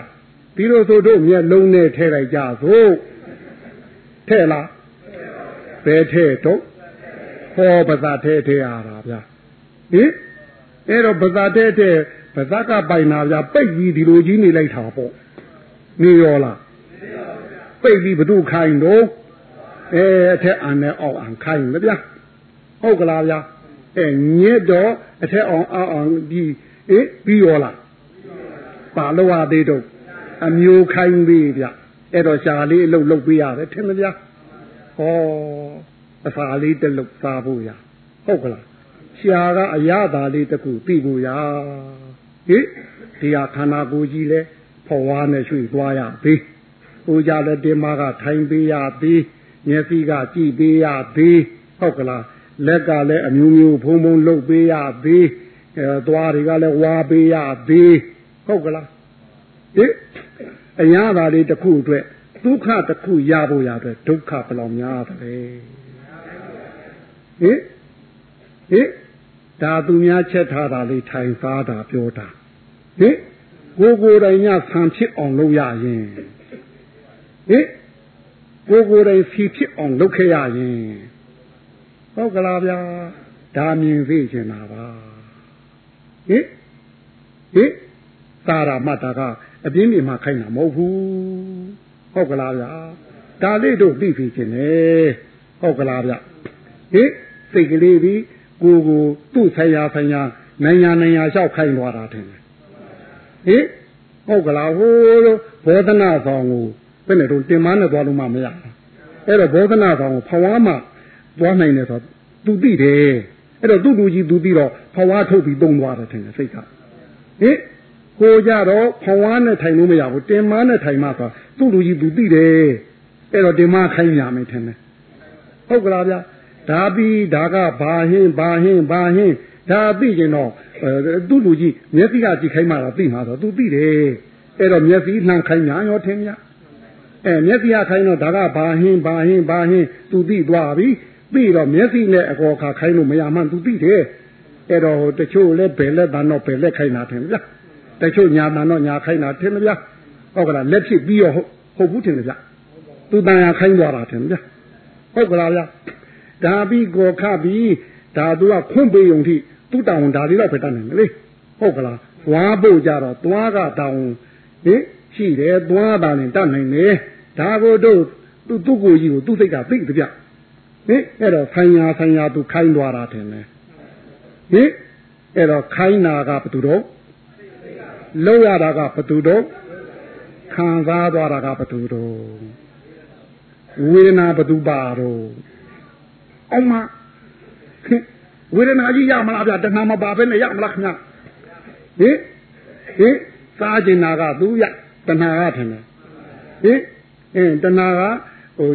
ဒီလိုဆိုတို့မျက်လုံးနဲ့ထဲလိုက်ကြသို့ထဲလားဘယ်ထဲတော့ဟောပဇာထဲထဲရတာဗျဟင် အဲ့တော့ပဇာထဲထဲပဇာကပိုင်နာဗျပိတ်ကြီးဒီလိုကြီးနေလိုက်တာပေါ့နေရောလားပိတ်ပြီးဘသူခိုင်းတော့အဲအထက်အန်နဲ့အောက်အန်ခိုင်းမဗျဟုတ်ကလားဗျအဲညစ်တော့အထက်အောင်အောက်အောင်ဒီအေးပြီးရောလားပါလို့ရသေးတော့အမျိုးခိုင်းပြီးဗျအဲ့တော့ရှာလေးအလုပ်လုပ်ပေးရတယ်ထင်မဗျဟောအစာလေးတစ်လုပ်စားဖို့ရဟုတ်ကလား ရှာကအရသာလေးတစ်ခုပြီးဖို့ရဟိဒီဟာခန္ဓာကိုယ်ကြီးလဲဖွာဝါနဲ့ရွှေ့သွားရပြီဟိုကြလည်းတင်မကထိုင်ပေးရပြီမျက်စိကကြည့်ပေးရပြီဟုတ်ကလားလက်ကလည်းအမျိုးမျိုးဖုံဖုံလှုပ်ပေးရပြီအဲသွားတွေကလည်းဝါပေးရပြီဟုတ်ကလားဟိအရာသာလေးတစ်ခုအတွက်ဒုက္ခတစ်ခုရဖို့ရအတွက်ဒုက္ခဘယ်လောက်များသလဲဟိဟိ ဒါသူများချက်ထားတာလေးထိုင်စားတာပြောတာဟိကိုကိုယ်တိုင်ညဆံဖြစ်အောင်လုပ်ရရင်ဟိကိုကိုယ်တိုင်စီဖြစ်အောင်လုပ်ခဲ့ရရင်ဟုတ်ကလားဗျာဒါမြင်သိချင်တာပါဟိဟိသာရမတ်တာကအပြင်းပြင်းမှခိုင်းတာမဟုတ်ဘူးဟုတ်ကလားဗျာဒါလေးတို့သိပြီခြင်းလေဟုတ်ကလားဗျဟိစိတ်ကလေးပြီး ကိုကိုသူ့ဆိုင်ရာဆိုင်ရာနိုင်ညာနိုင်ညာလျှောက်ခိုင်းသွားတာတယ်ဟိဟုတ်ကလားဟိုးဘောဓနာဆောင်ကိုဘယ်နဲ့တော့တင်မနဲ့သွားလို့မှမရဘူးအဲ့တော့ဘောဓနာဆောင်ကိုဖဝါမှသွားနိုင်တယ်ဆိုတော့သူသိတယ်အဲ့တော့သူ့လူကြီးသူသိတော့ဖဝါထုတ်ပြီးတုံသွားတယ်ထင်တယ်စိတ်ကဟိကိုကြတော့ဖဝါနဲ့ထိုင်လို့မရဘူးတင်မနဲ့ထိုင်မှဆိုသူ့လူကြီးသူသိတယ်အဲ့တော့တင်မခိုင်းရမယ်ထင်တယ်ဟုတ်ကလားဗျာ ဒါပြီးဒါကဘာဟင်းဘာဟင်းဘာဟင်းဒါသိကျင်တော့သူ့လူကြီးမျက်စိကကြည့်ခိုင်းမှတော့သိမှာဆိုသူသိတယ်အဲ့တော့မျက်စိလှမ်းခိုင်းညာရောထင်များအဲမျက်စိကခိုင်းတော့ဒါကဘာဟင်းဘာဟင်းဘာဟင်းသူသိသွားပြီပြီးတော့မျက်စိနဲ့အကောခါခိုင်းလို့မရမှန်းသူသိတယ်အဲ့တော့တချို့လည်းဘယ်လက်တန်းတော့ဘယ်လက်ခိုင်းတာထင်ဗျာတချို့ညာတန်းတော့ညာခိုင်းတာထင်ဗျာဟုတ်ကလားလက်ဖြစ်ပြီးတော့ဟုတ်ဘူးထင်ဗျာသူတန်ရခိုင်းသွားတာထင်ဗျာဟုတ်ကလားဗျာ ဒါပြီးကောခပြီးဒါသူကခွန့်ပေးုံထိသူ့တောင်ဒါလေးတော့ပဲတတ်နိုင်မလေဟုတ်ကလားသွားဖို့ကြတော့သွားကတောင်ဟင်ရှိတယ်သွားတာလည်းတတ်နိုင်တယ်ဒါကိုတို့သူ့သူ့ကိုကြီးကိုသူ့စိတ်ကသိတဲ့ဗျဟင်အဲ့တော့ဆိုင်ရာဆိုင်ရာသူခိုင်းသွားတာထင်တယ်ဟင်အဲ့တော့ခိုင်းတာကဘသူတော့လောက်ရတာကဘသူတော့ခံစားသွားတာကဘသူတော့ဝေဒနာဘသူပါတော့ အောင်မဝေဒနာကြီးရမလားဗျတဏှာမပါဘဲနဲ့ရမလားခင်ဗျဟင်ဟင်စားကျင်တာကသူရတဏှာကထင်တယ်ဟင်အင်းတဏှာကဟို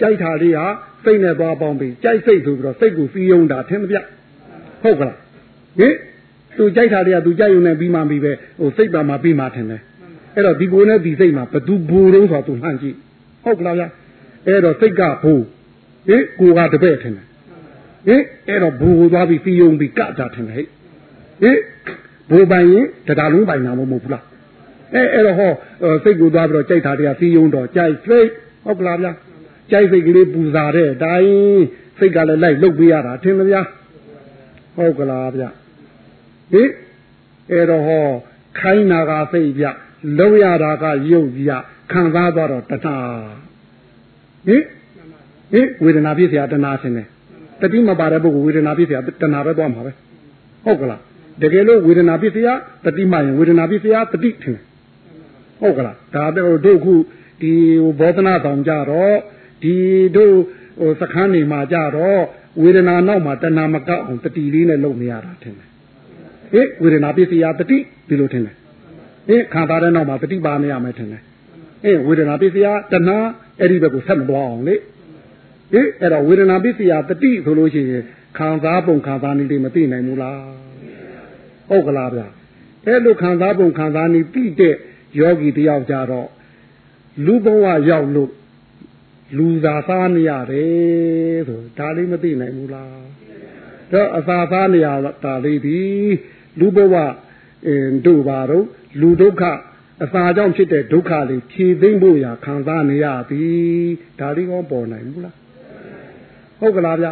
ကြိုက်တာလေးဟာစိတ်နဲ့သွားပေါင်းပြီးကြိုက်စိတ်ဆိုပြီးတော့စိတ်ကိုစီးယုံတာထင်မပြဟုတ်ကလားဟင်သူကြိုက်တာတွေကသူကြိုက်ယုံနေပြီးမှပြီးပဲဟိုစိတ်ပါမှပြီးမှထင်တယ်အဲ့တော့ဒီကိုယ်နဲ့ဒီစိတ်မှာဘသူဘူတုံးဆိုတော့သူလှမ်းကြည့်ဟုတ်ကလားဗျအဲ့တော့စိတ်ကဘူ ဟင်ကိုကတပည့်ထင်တယ်ဟင်အဲ့တော့ဘူကိုသွားပြီးစီးယုံပြီးကတာထင်တယ်ဟဲ့ဟင်ဘူပိုင်ရင်တရားလုံးပိုင်တာမဟုတ်ဘူးလားအဲအဲ့တော့ဟောစိတ်ကိုသွားပြီးတော့ကြိုက်တာတရားစီးယုံတော့ကြိုက်စိတ်ဟုတ်ကလားဗျာကြိုက်စိတ်ကလေးပူဇာတဲ့အတိုင်းစိတ်ကလည်းလိုက်လှုပ်ပေးရတာထင်မဗျာဟုတ်ကလားဗျဟင်အဲ့တော့ဟောခိုင်းတာကစိတ်ဗျလုံးရတာကယုတ်ဗျခံစားသွားတော့တဏှာဟင် ဟင်ဝေဒနာပြည့်စရာတဏှာဆင်းတယ်တတိမပါတဲ့ပုဂ္ဂိုလ်ဝေဒနာပြည့်စရာတဏှာပဲသွားမှာပဲဟုတ်ကလားတကယ်လို့ဝေဒနာပြည့်စရာတတိမရင်ဝေဒနာပြည့်စရာတတိထင်ဟုတ်ကလားဒါတော့တို့ခုဒီဘောဓနာဆောင်ကြတော့ဒီတို့ဟိုစခန်းနေမှာကြတော့ဝေဒနာနောက်မှာတဏှာမကောက်အောင်တတိလေးနဲ့လုပ်နေရတာထင်တယ်ဟေးဝေဒနာပစ္စယတတိဒီလိုထင်တယ်ဟေးခံစားတဲ့နောက်မှာတတိပါနေရမယ်ထင်တယ်အေးဝေဒနာပစ္စယတဏှာအဲ့ဒီဘက်ကိုဆက်မသွားအောင်လေ ဟေးအဲ့တော့ဝေဒနာပစ္စယတတိဆိုလို့ရှိရင်ခံစားပုံခံစားနည်းလေးမသိနိုင်ဘူးလားဟုတ်ကလားဗျအဲ့လိုခံစားပုံခံစားနည်းပြီးတဲ့ယောဂီတယောက်ကြတော့လူဘဝရောက်လို့လူသာစားနေရတယ်ဆိုဒါလေးမသိနိုင်ဘူးလားတော့အသာစားနေရတာလေးဒီလူဘဝအင်းတို့ပါတော့လူဒုက္ခအစာကြောင့်ဖြစ်တဲ့ဒုက္ခလေးဖြေသိမ့်ဖို့ရာခံစားနေရသည်ဒါလေးကောပေါ်နိုင်ဘူးလား ဟုတ်ကလားဗျ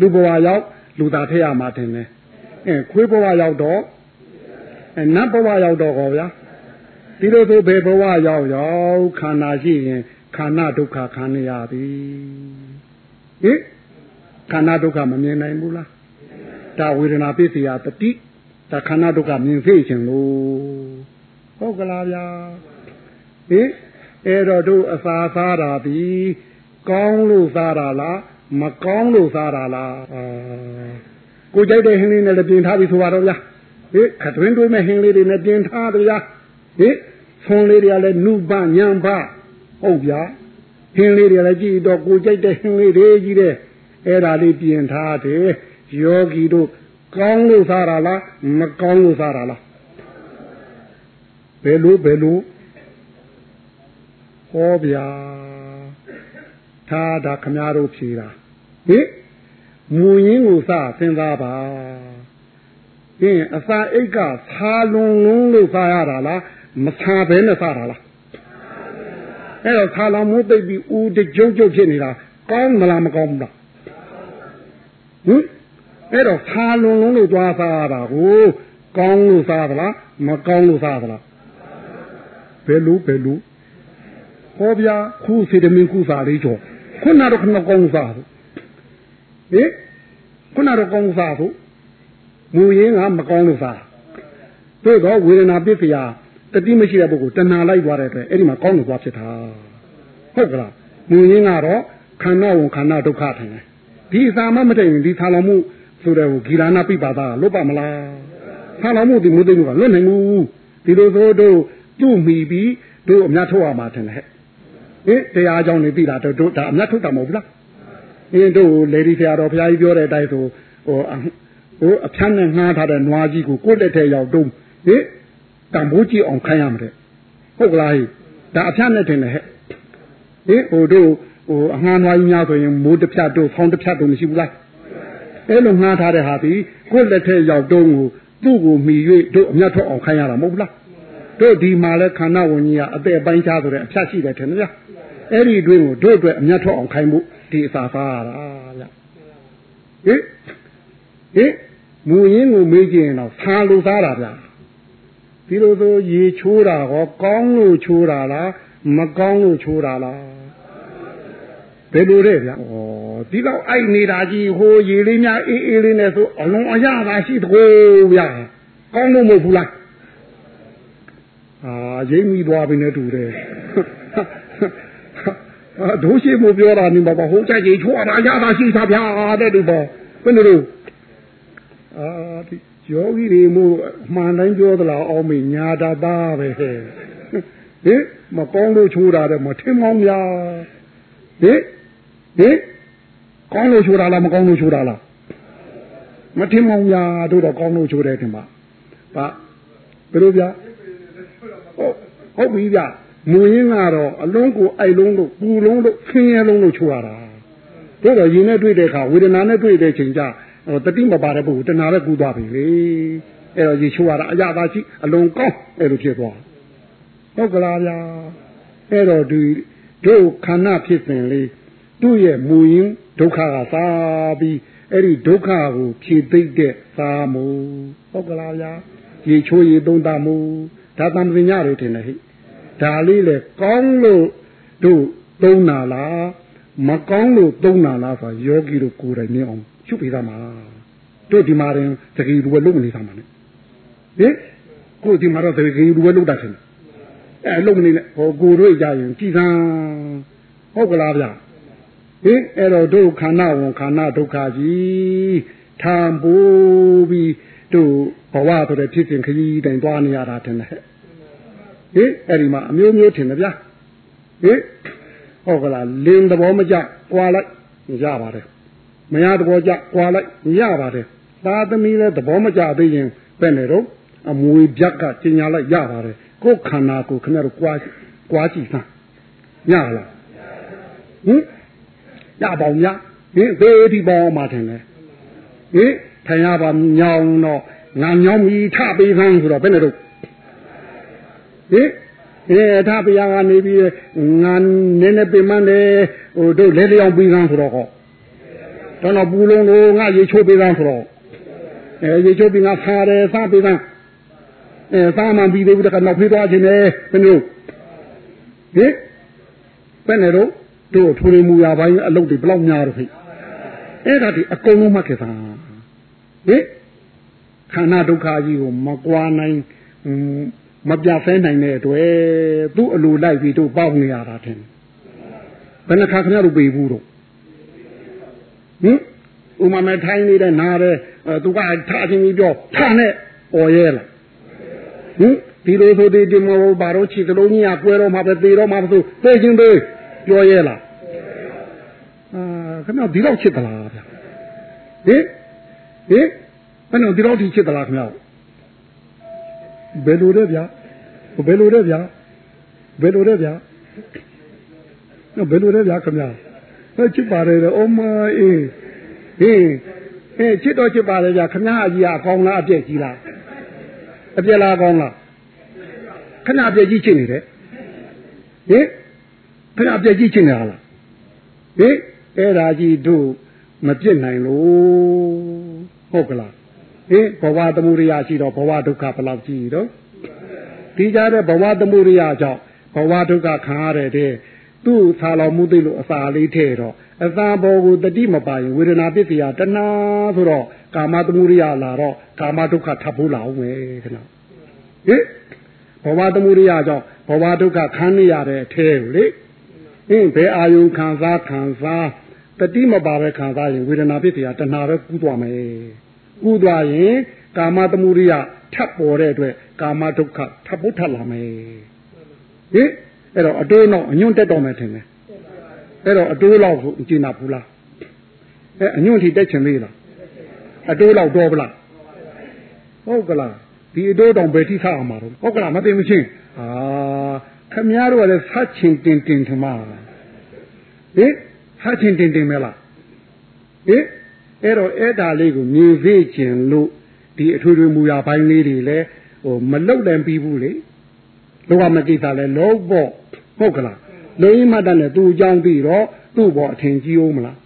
လူဘဝရောက်လူသားထည့်ရမှာတင်တယ်အဲခွေးဘဝရောက်တော့အဲနတ်ဘဝရောက်တော့ဟောဗျာဒီလိုဆိုဘယ်ဘဝရောက်ရောက်ခန္ဓာရှိရင်ခန္ဓာဒုက္ခခံနေရသည်ဟင်ခန္ဓာဒုက္ခမမြင်နိုင်ဘူးလားဒါဝေဒနာပစ္စယတတိဒါခန္ဓာဒုက္ခမြင်သိခြင်းလို့ဟုတ်ကလားဗျာဟင်အဲ့တော့တို့အစာစားတာပြီကောင်းလို့စားတာလား မကောင်းလို့စားတာလားအာကိုကြိုက်တဲ့ဟင်းလေးနဲ့လည်းပြင်ထားပြီဆိုပါတော့ဗျာဟေးခတွင်းတွင်းမဲ့ဟင်းလေးတွေနဲ့ပြင်ထားတယ်ဗျာဟေးဆွန်လေးတွေကလည်းနုပညံပဟုတ်ဗျာဟင်းလေးတွေလည်းကြည့်တော့ကိုကြိုက်တဲ့ဟင်းလေးတွေကြီးတဲ့အဲ့ဒါလေးပြင်ထားတယ်ယောဂီတို့ကောင်းလို့စားတာလားမကောင်းလို့စားတာလားဘယ်လိုဘယ်လိုဟောဗျာ သာဒါခမားတို့ဖြေတာဟင်မူရင်းကိုစစဉ်းစားပါဟင်အစာအိတ်ကဆာလွန်လုံးလို့စားရတာလားမဆာဘဲနဲ့စားတာလားအဲ့တော့ဆာလောင်မိုးသိပ်ပြီးဦးတကြုံကြုံဖြစ်နေတာကောင်းမလားမကောင်းဘူးလားဟင်အဲ့တော့ဆာလွန်လုံးလို့သွားစားရတာကိုကောင်းလို့စားသလားမကောင်းလို့စားသလားဘယ်လိုဘယ်လိုဟောဗျာခုစေတမင်းခုစားလေးကျော် ခုနတော့ခဏကောင်းစားဘူးဟင်ခုနတော့ကောင်းစားဘူးမူရင်းကမကောင်းလို့စားတို့တော့ဝေဒနာပစ္စယတတိမရှိတဲ့ပုဂ္ဂိုလ်တဏှာလိုက်သွားတဲ့အတွက်အဲ့ဒီမှာကောင်းလို့သွားဖြစ်တာဟုတ်ကလားမူရင်းကတော့ခန္ဓာဝန်ခန္ဓာဒုက္ခထင်တယ်ဒီအစာမမတည့်ရင်ဒီဆာလောင်မှုဆိုတဲ့ဟိုဂီလာနာပိပါဒလွတ်ပါမလားဆာလောင်မှုဒီမုသိမှုကလွတ်နိုင်ဘူးဒီလိုဆိုတို့သူ့မိပြီးတို့အများထုတ်ရမှာထင်တယ် ဟင်တရားကြောင့်နေပြီလားတို့ဒါအများထုတ်တာမဟုတ်ဘူးလားအင်းတို့လေဒီဆရာတော်ဘုရားကြီးပြောတဲ့အတိုင်းဆိုဟိုဟိုအဖြန်းနဲ့ငှားထားတဲ့နွားကြီးကိုကိုယ့်လက်ထဲရောက်တုံးဟင်တံပိုးကြည့်အောင်ခိုင်းရမှာတဲ့ဟုတ်ကလားဟိဒါအဖြန်းနဲ့တင်တယ်ဟဲ့ဟင်ဟိုတို့ဟိုအငှားနွားကြီးများဆိုရင်မိုးတစ်ဖြတ်တို့ဖောင်းတစ်ဖြတ်တို့မရှိဘူးလားအဲ့လိုငှားထားတဲ့ဟာဒီကိုယ့်လက်ထဲရောက်တုံးကိုသူ့ကိုမှီ၍တို့အမျက်ထွက်အောင်ခိုင်းရတာမဟုတ်ဘူးလားတို့ဒီမှာလဲခန္ဓာဝင်ကြီးကအသက်ပိုင်းခြားဆိုတဲ့အဖြတ်ရှိတယ်ထင်တယ်ဗျာ အဲ့ဒီအတွင်းကိုတို့အတွက်အမျက်ထွက်အောင်ခိုင်းဖို့ဒီအစာစားရတာဗျဟင်ဟင်မူရင်းကိုမေးကြည့်ရင်တော့ဆာလို့စားတာဗျဒီလိုဆိုရေချိုးတာဟောကောင်းလို့ချိုးတာလားမကောင်းလို့ချိုးတာလားဘယ်လိုလဲဗျဩဒီတော့အိုက်နေတာကြီးဟိုရေလေးများအေးအေးလေးနဲ့ဆိုအလုံးအရသာရှိတကိုးဗျကောင်းလို့မဟုတ်ဘူးလားအာရိပ်မိသွားပြီနဲ့တူတယ်အာ ဒိုးရှိမှုပြောတာနေမှာပါဟိုကြိုက်ကြီးချွာတာရတာရှိတာဗျာတဲ့တူပေါ့ဘယ်လိုလဲအာဒီယောဂီတွေမို့မှန်တိုင်းပြောသလားအောင်မေညာတာသားပဲဟဲ့ဟင်မကောင်းလို့ချိုးတာတဲ့မထင်မောင်းများဟင်ဟင်ကောင်းလို့ချိုးတာလားမကောင်းလို့ချိုးတာလားမထင်မောင်းများတို့တော့ကောင်းလို့ချိုးတယ်ထင်ပါပါဘယ်လိုဗျာဟုတ်ဟုတ်ပြီဗျ မူရင်းကတော့အလုံးကိုအိုက်လုံးလို့ပူလုံးလို့ခင်းရဲလုံးလို့ချိုးရတာတို့တော့ရင်နဲ့တွေ့တဲ့အခါဝေဒနာနဲ့တွေ့တဲ့ချိန်ကျတတိမပါတဲ့ပုဂ္ဂိုလ်တဏှာပဲကူးသွားပြီလေအဲ့တော့ရေချိုးရတာအရသာရှိအလုံးကောင်းအဲ့လိုဖြစ်သွားဟုတ်ကလားဗျာအဲ့တော့ဒီတို့ခန္ဓာဖြစ်စဉ်လေးသူ့ရဲ့မူရင်းဒုက္ခကစားပြီးအဲ့ဒီဒုက္ခကိုဖြေသိမ့်တဲ့စားမှုဟုတ်ကလားဗျာရေချိုးရေသုံးတာမှုဒါတံပညာတွေထင်တယ်ဟိ ဒါလေးလေကောင်းလို့တို့သုံးတာလားမကောင်းလို့သုံးတာလားဆိုယောဂီတို့ကိုယ်တိုင်မြင်အောင်ရှုပ်ပေးသားမှာတို့ဒီမှာရင်တကယ်လူပဲလုံးမနေသားမှာ ਨੇ ဟင်ကိုဒီမှာတော့တကယ်လူပဲလုံးတာထင်အဲလုံးမနေနဲ့ဟောကိုတို့ကြရင်ကြည်သံဟုတ်ကလားဗျဟင်အဲ့တော့တို့ခန္ဓာဝန်ခန္ဓာဒုက္ခကြီးထံပူပြီးတို့ဘဝဆိုတဲ့ဖြစ်စဉ်ခကြီးတိုင်သွားနေရတာထင်တယ် ဟင်အဲ့ဒီမှာအမျိုးမျိုးထင်တယ်ဗျာဟင်ဟုတ်ကလားလင်းသဘောမကျကွာလိုက်ရပါတယ်မရသဘောကျကွာလိုက်ရပါတယ်သာသမီလည်းသဘောမကျသေးရင်ပဲ့နေတော့အမွေပြက်ကကျင်ညာလိုက်ရပါတယ်ကိုယ်ခန္ဓာကိုခင်ဗျားတို့ကြွားကြွားကြည့်စမ်းညလားဟင်ရပါဦးများဟင်သေဒီပေါင်းမှထင်တယ်ဟင်ထိုင်ရပါညောင်းတော့ငါညောင်းပြီးထပေးစမ်းဆိုတော့ဘယ်နဲ့တော့ ဟင်အဲထပေးရကနေပြီးငါနည်းနည်းပြင်မတယ်ဟိုတို့လဲလျောင်းပြီးစမ်းဆိုတော့ဟောတော့တော့ပူလုံးလို့ငါရေချိုးပေးစမ်းဆိုတော့အဲရေချိုးပြီးငါဖားတယ်စားပေးစမ်းအဲစားမှပြီးသေးဘူးတခါနောက်ဖေးသွားခြင်းနဲ့ဘယ်လိုဟင်ဘယ်နဲ့တော့တို့ထူရမူရပိုင်းအလုပ်တွေဘလောက်များတော့ဖိအဲ့ဒါဒီအကုန်လုံးမှတ်ခဲ့တာဟင်ခန္ဓာဒုက္ခကြီးကိုမကွာနိုင် မပြဖဲနိုင်တဲ့အတွက်သူ့အလိုလိုက်ပြီးတို့ပေါက်နေရတာထင်ဘယ်နှခါခင်ဗျားတို့ပေဘူးတော့ဟင်ဥမာမဲ့ထိုင်းနေတဲ့နားတဲ့သူကထားချင်းပြီးပြောထားနဲ့អော်ရဲလားဟင်ဒီလိုဆိုဒီဒီမဘာလို့ချီတလုံးကြီးကကွဲတော့မှပဲသေတော့မှပဲဆိုသိချင်းသေးပြောရဲလားအာခင်ဗျာဒီလောက်ချစ်သလားဗျဟင်ဟင်ဘယ်နဲ့ဒီလောက်ထိချစ်သလားခင်ဗျာဘယ်လိုလဲဗျာ ဘယ်လိုလဲဗျာဘယ်လိုလဲဗျာဘယ်လိုလဲဗျာခင်ဗျာဟဲ့ချစ်ပါတယ်လေအိုမအေးဟေးဟေးချစ်တော့ချစ်ပါတယ်ဗျာခင်ဗျာအကြီးအကောင်းလားအပြည့်ကြီးလားအပြည့်လားကောင်းလားခဏအပြည့်ကြီးချစ်နေတယ်ဟင်ခဏအပြည့်ကြီးချစ်နေတာလားဟင်အဲ့ဒါကြီးတို့မပြစ်နိုင်လို့ဟုတ်ကလားဟင်ဘဝသမုဒိယရှိတော့ဘဝဒုက္ခဘယ်လောက်ကြီးတော့ ဒီကြတဲ့ဘဝသမုဒိယကြောင့်ဘဝဒုက္ခခံရတဲ့တဲ့သူ့ဆာလောင်မှုသိလို့အစာလေးထဲတော့အစာဘောကိုတတိမပိုင်ဝေဒနာပစ္စယတဏှာဆိုတော့ကာမသမုဒိယလာတော့ကာမဒုက္ခထပ်ဖို့လာအောင်ပဲခဏဟင်ဘဝသမုဒိယကြောင့်ဘဝဒုက္ခခံနေရတဲ့အထဲကိုလေဟင်ဘယ်အာယုခံစားခံစားတတိမပါပဲခံစားရင်ဝေဒနာပစ္စယတဏှာပဲကူးသွားမယ်ကူးသွားရင်ကာမသမုဒိယ ထပ်ပေါ်တဲ့အတွက်ကာမဒုက္ခထပ်ဖို့ထပ်လာမယ်ဟင်အဲ့တော့အတိုးတော့အညွန့်တက်တော့မယ်ထင်တယ်အဲ့တော့အတိုးလောက်ကိုကျင်နာဘူးလားအဲအညွန့်ထိတက်ချင်သေးလားအတိုးလောက်တော့ဗလားဟုတ်ကလားဒီအတိုးတောင်ဘယ်ထိထားအောင်မှာတော့ဟုတ်ကလားမသိမချင်းအာခမည်းတော်ကလည်းဆက်ချင်တင်တင်ထမဟင်ဆက်ချင်တင်တင်မဲလားဟင်အဲ့တော့အဲ့ဒါလေးကိုမြင်စေခြင်းလို့ ဒီအထွေထွေမူရာပိုင်းလေးတွေလည်းဟိုမလုတ်လည်းပြီးဘူးလေလောကမကိစ္စလည်းလုံးပေါ့ဟုတ်ကလားလုံရင်မှတ်တယ်သူ့အကြောင်းပြီးတော့သူ့ဘောအထင်ကြီးအောင်မလား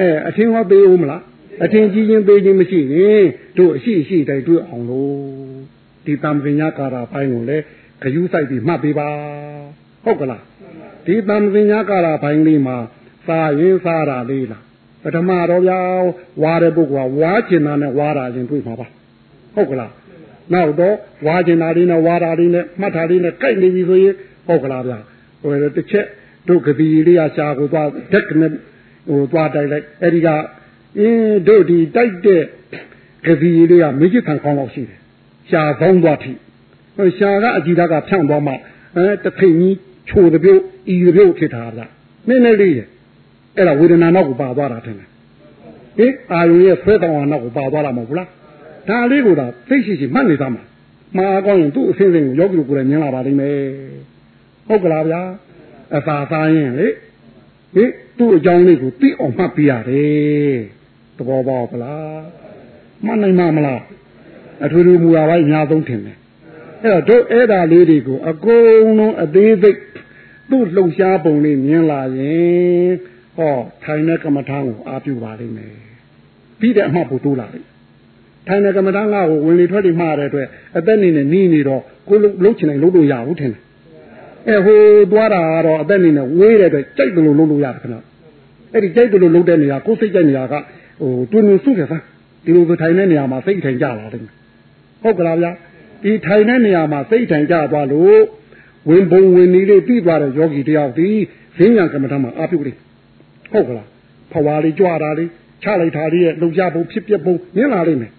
အဲအထင်ဟောသေးအောင်မလားအထင်ကြီးရင်သေးခြင်းမရှိရင်တို့အရှိအရှိတိုင်းတွေ့အောင်လို့ဒီတံပညာကာရာပိုင်းကိုလည်းခယူးဆိုင်ပြီးမှတ်ပေးပါဟုတ်ကလားဒီတံပညာကာရာပိုင်းလေးမှာစာရင်စားတာလေးလား ပထမတော့ဗျာဝါတဲ့ပုဂ္ဂိုလ်ကဝါကျင်တာနဲ့ဝါတာချင်းတွေ့မှာပါဟုတ်ကလားနောက်တော့ဝါကျင်တာလေးနဲ့ဝါတာလေးနဲ့မှတ်တာလေးနဲ့ကြိုက်နေပြီဆိုရင်ဟုတ်ကလားဗျာဟိုတစ်ချက်တို့ကတိလေးကရှားကိုသွားဓက်နဲ့ဟိုသွားတိုက်လိုက်အဲ့ဒီကအင်းတို့ဒီတိုက်တဲ့ကတိလေးကမိจิตဆန်ခေါင်းလောက်ရှိတယ်ရှားပေါင်းသွားထိဟိုရှားကအကြည့်သားကဖြန့်သွားမှအဲတဖိန်ကြီးချိုတပြုတ်ဤတပြုတ်ဖြစ်တာဗျနည်းနည်းလေးရဲ့ အဲ့ဒါဝေဒနာနောက်ကိုပါသွားတာထင်တယ်ဟင်အာယုရဲ့ဆွဲတောင်းအောင်နောက်ကိုပါသွားတာမဟုတ်ဘူးလားဒါလေးကိုသာသိရှိရှိမှတ်နေသားမှာမှားကောင်းရင်သူ့အစင်းစင်းကိုယောဂီကိုယ်လည်းမြင်လာပါလိမ့်မယ်ဟုတ်ကလားဗျာအသာသားရင်လေဟင်သူ့အကြောင်းလေးကိုသိအောင်မှတ်ပြရတယ်သဘောပေါက်ပလားမှတ်နိုင်မှာမလားအထွေထွေမူရာပိုင်းအများဆုံးထင်တယ်အဲ့တော့တို့အဲ့ဒါလေးတွေကိုအကုန်လုံးအသေးစိတ်သူ့လှုပ်ရှားပုံလေးမြင်လာရင် ဟောထိုင်တဲ့ကမ္မထာကိုအာပြုပါလိမ့်မယ်ပြီးတဲ့အမှတ်ဖို့တိုးလာလိမ့်ထိုင်တဲ့ကမ္မထာငါ့ကိုဝင်လေထွက်လေမှားတဲ့အတွက်အသက်နေနဲ့နီးနေတော့ကိုလှုပ်ချင်တယ်လှုပ်လို့ရဘူးထင်တယ်အဲဟိုသွားတာကတော့အသက်နေနဲ့ဝေးတဲ့အတွက်ကြိုက်တယ်လို့လုပ်လို့ရတယ်ခင်ဗျအဲ့ဒီကြိုက်တယ်လို့လုပ်တဲ့နေရာကိုစိတ်ကြိုက်နေရာကဟိုတွင်တွင်စုတယ်စမ်းဒီလိုဆိုထိုင်တဲ့နေရာမှာစိတ်ထိုင်ကြလာတယ်ဟုတ်ကလားဗျာဒီထိုင်တဲ့နေရာမှာစိတ်ထိုင်ကြသွားလို့ဝင်ပုံဝင်နေလေးပြီးသွားတဲ့ယောဂီတယောက်ဒီဈဉ္ညာကမ္မထမှာအာပြုလိ ဟုတ်ကလားဖွာလေးကြွတာလေးချလိုက်တာလေးရဲ့လှုပ်ရှားပုံဖြစ်ပြပုံမြင်လာလိမ့်မယ်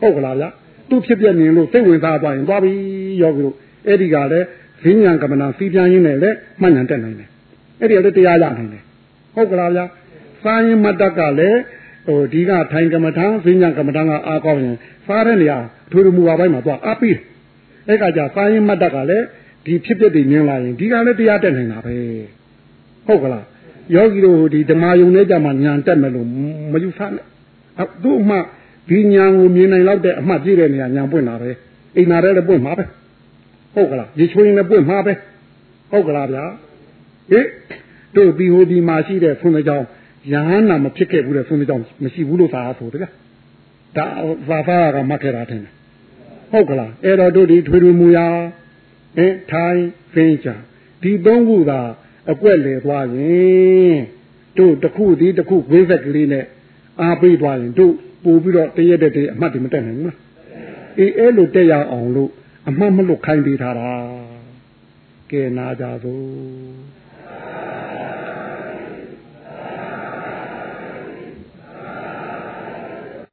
ဟုတ်ကလားဗျာသူဖြစ်ပြနေလို့စိတ်ဝင်စားသွားရင်သွားပြီယောဂီတို့အဲ့ဒီကလည်းဈဉ္ညာကမ္မနာစီးပြန်ရင်းနဲ့လည်းမှတ်ဉာဏ်တက်နိုင်တယ်အဲ့ဒီလည်းတရားရနိုင်တယ်ဟုတ်ကလားဗျာစာရင်မတ္တကလည်းဟိုဒီကထိုင်ကမ္မထာဈဉ္ညာကမ္မထာကအားကောင်းရင်စားတဲ့နေရာထွေထွေမူပါပိုင်းမှာသွားအားပြီးအဲ့ကကြစာရင်မတ်တကလည်းဒီဖြစ်ဖြစ်တွေမြင်လာရင်ဒီကလည်းတရားတက်နိုင်တာပဲဟုတ်ကလား ယောဂီတို့ဒီဓမ္မယုံနဲ့ကြမှာညာတက်မယ်လို့မယူဆနဲ့သူ့အမှဒီညာကိုမြင်နိုင်လောက်တဲ့အမှတ်ပြည့်တဲ့နေရာညာပွင့်လာပဲအိမ်နာတဲ့လည်းပွင့်မှာပဲဟုတ်ကလားရေချွေးရင်လည်းပွင့်မှာပဲဟုတ်ကလားဗျာဟိတို့ဒီဟိုဒီမှာရှိတဲ့ဆွမ်းကြောင်ရဟန္တာမဖြစ်ခဲ့ဘူးတဲ့ဆွမ်းကြောင်မရှိဘူးလို့သာဆိုတကဒါသာဖာကမှတ်ခဲ့တာထင်တယ်ဟုတ်ကလားအဲ့တော့တို့ဒီထွေထွေမူရာအင်းထိုင်ဖင်းချာဒီသုံးခုသာ အကွက်လေသွားရင်တို့တစ်ခုဒီတစ်ခုဝိဇက်ကလေးနဲ့အားပေးသွားရင်တို့ပို့ပြီးတော့တရက်တည်းအမှတ်တွေမတက်နိုင်ဘူးလားအေးအဲ့လိုတက်ရအောင်လို့အမှတ်မလွတ်ခိုင်းပေးထားတာကဲနာကြသို့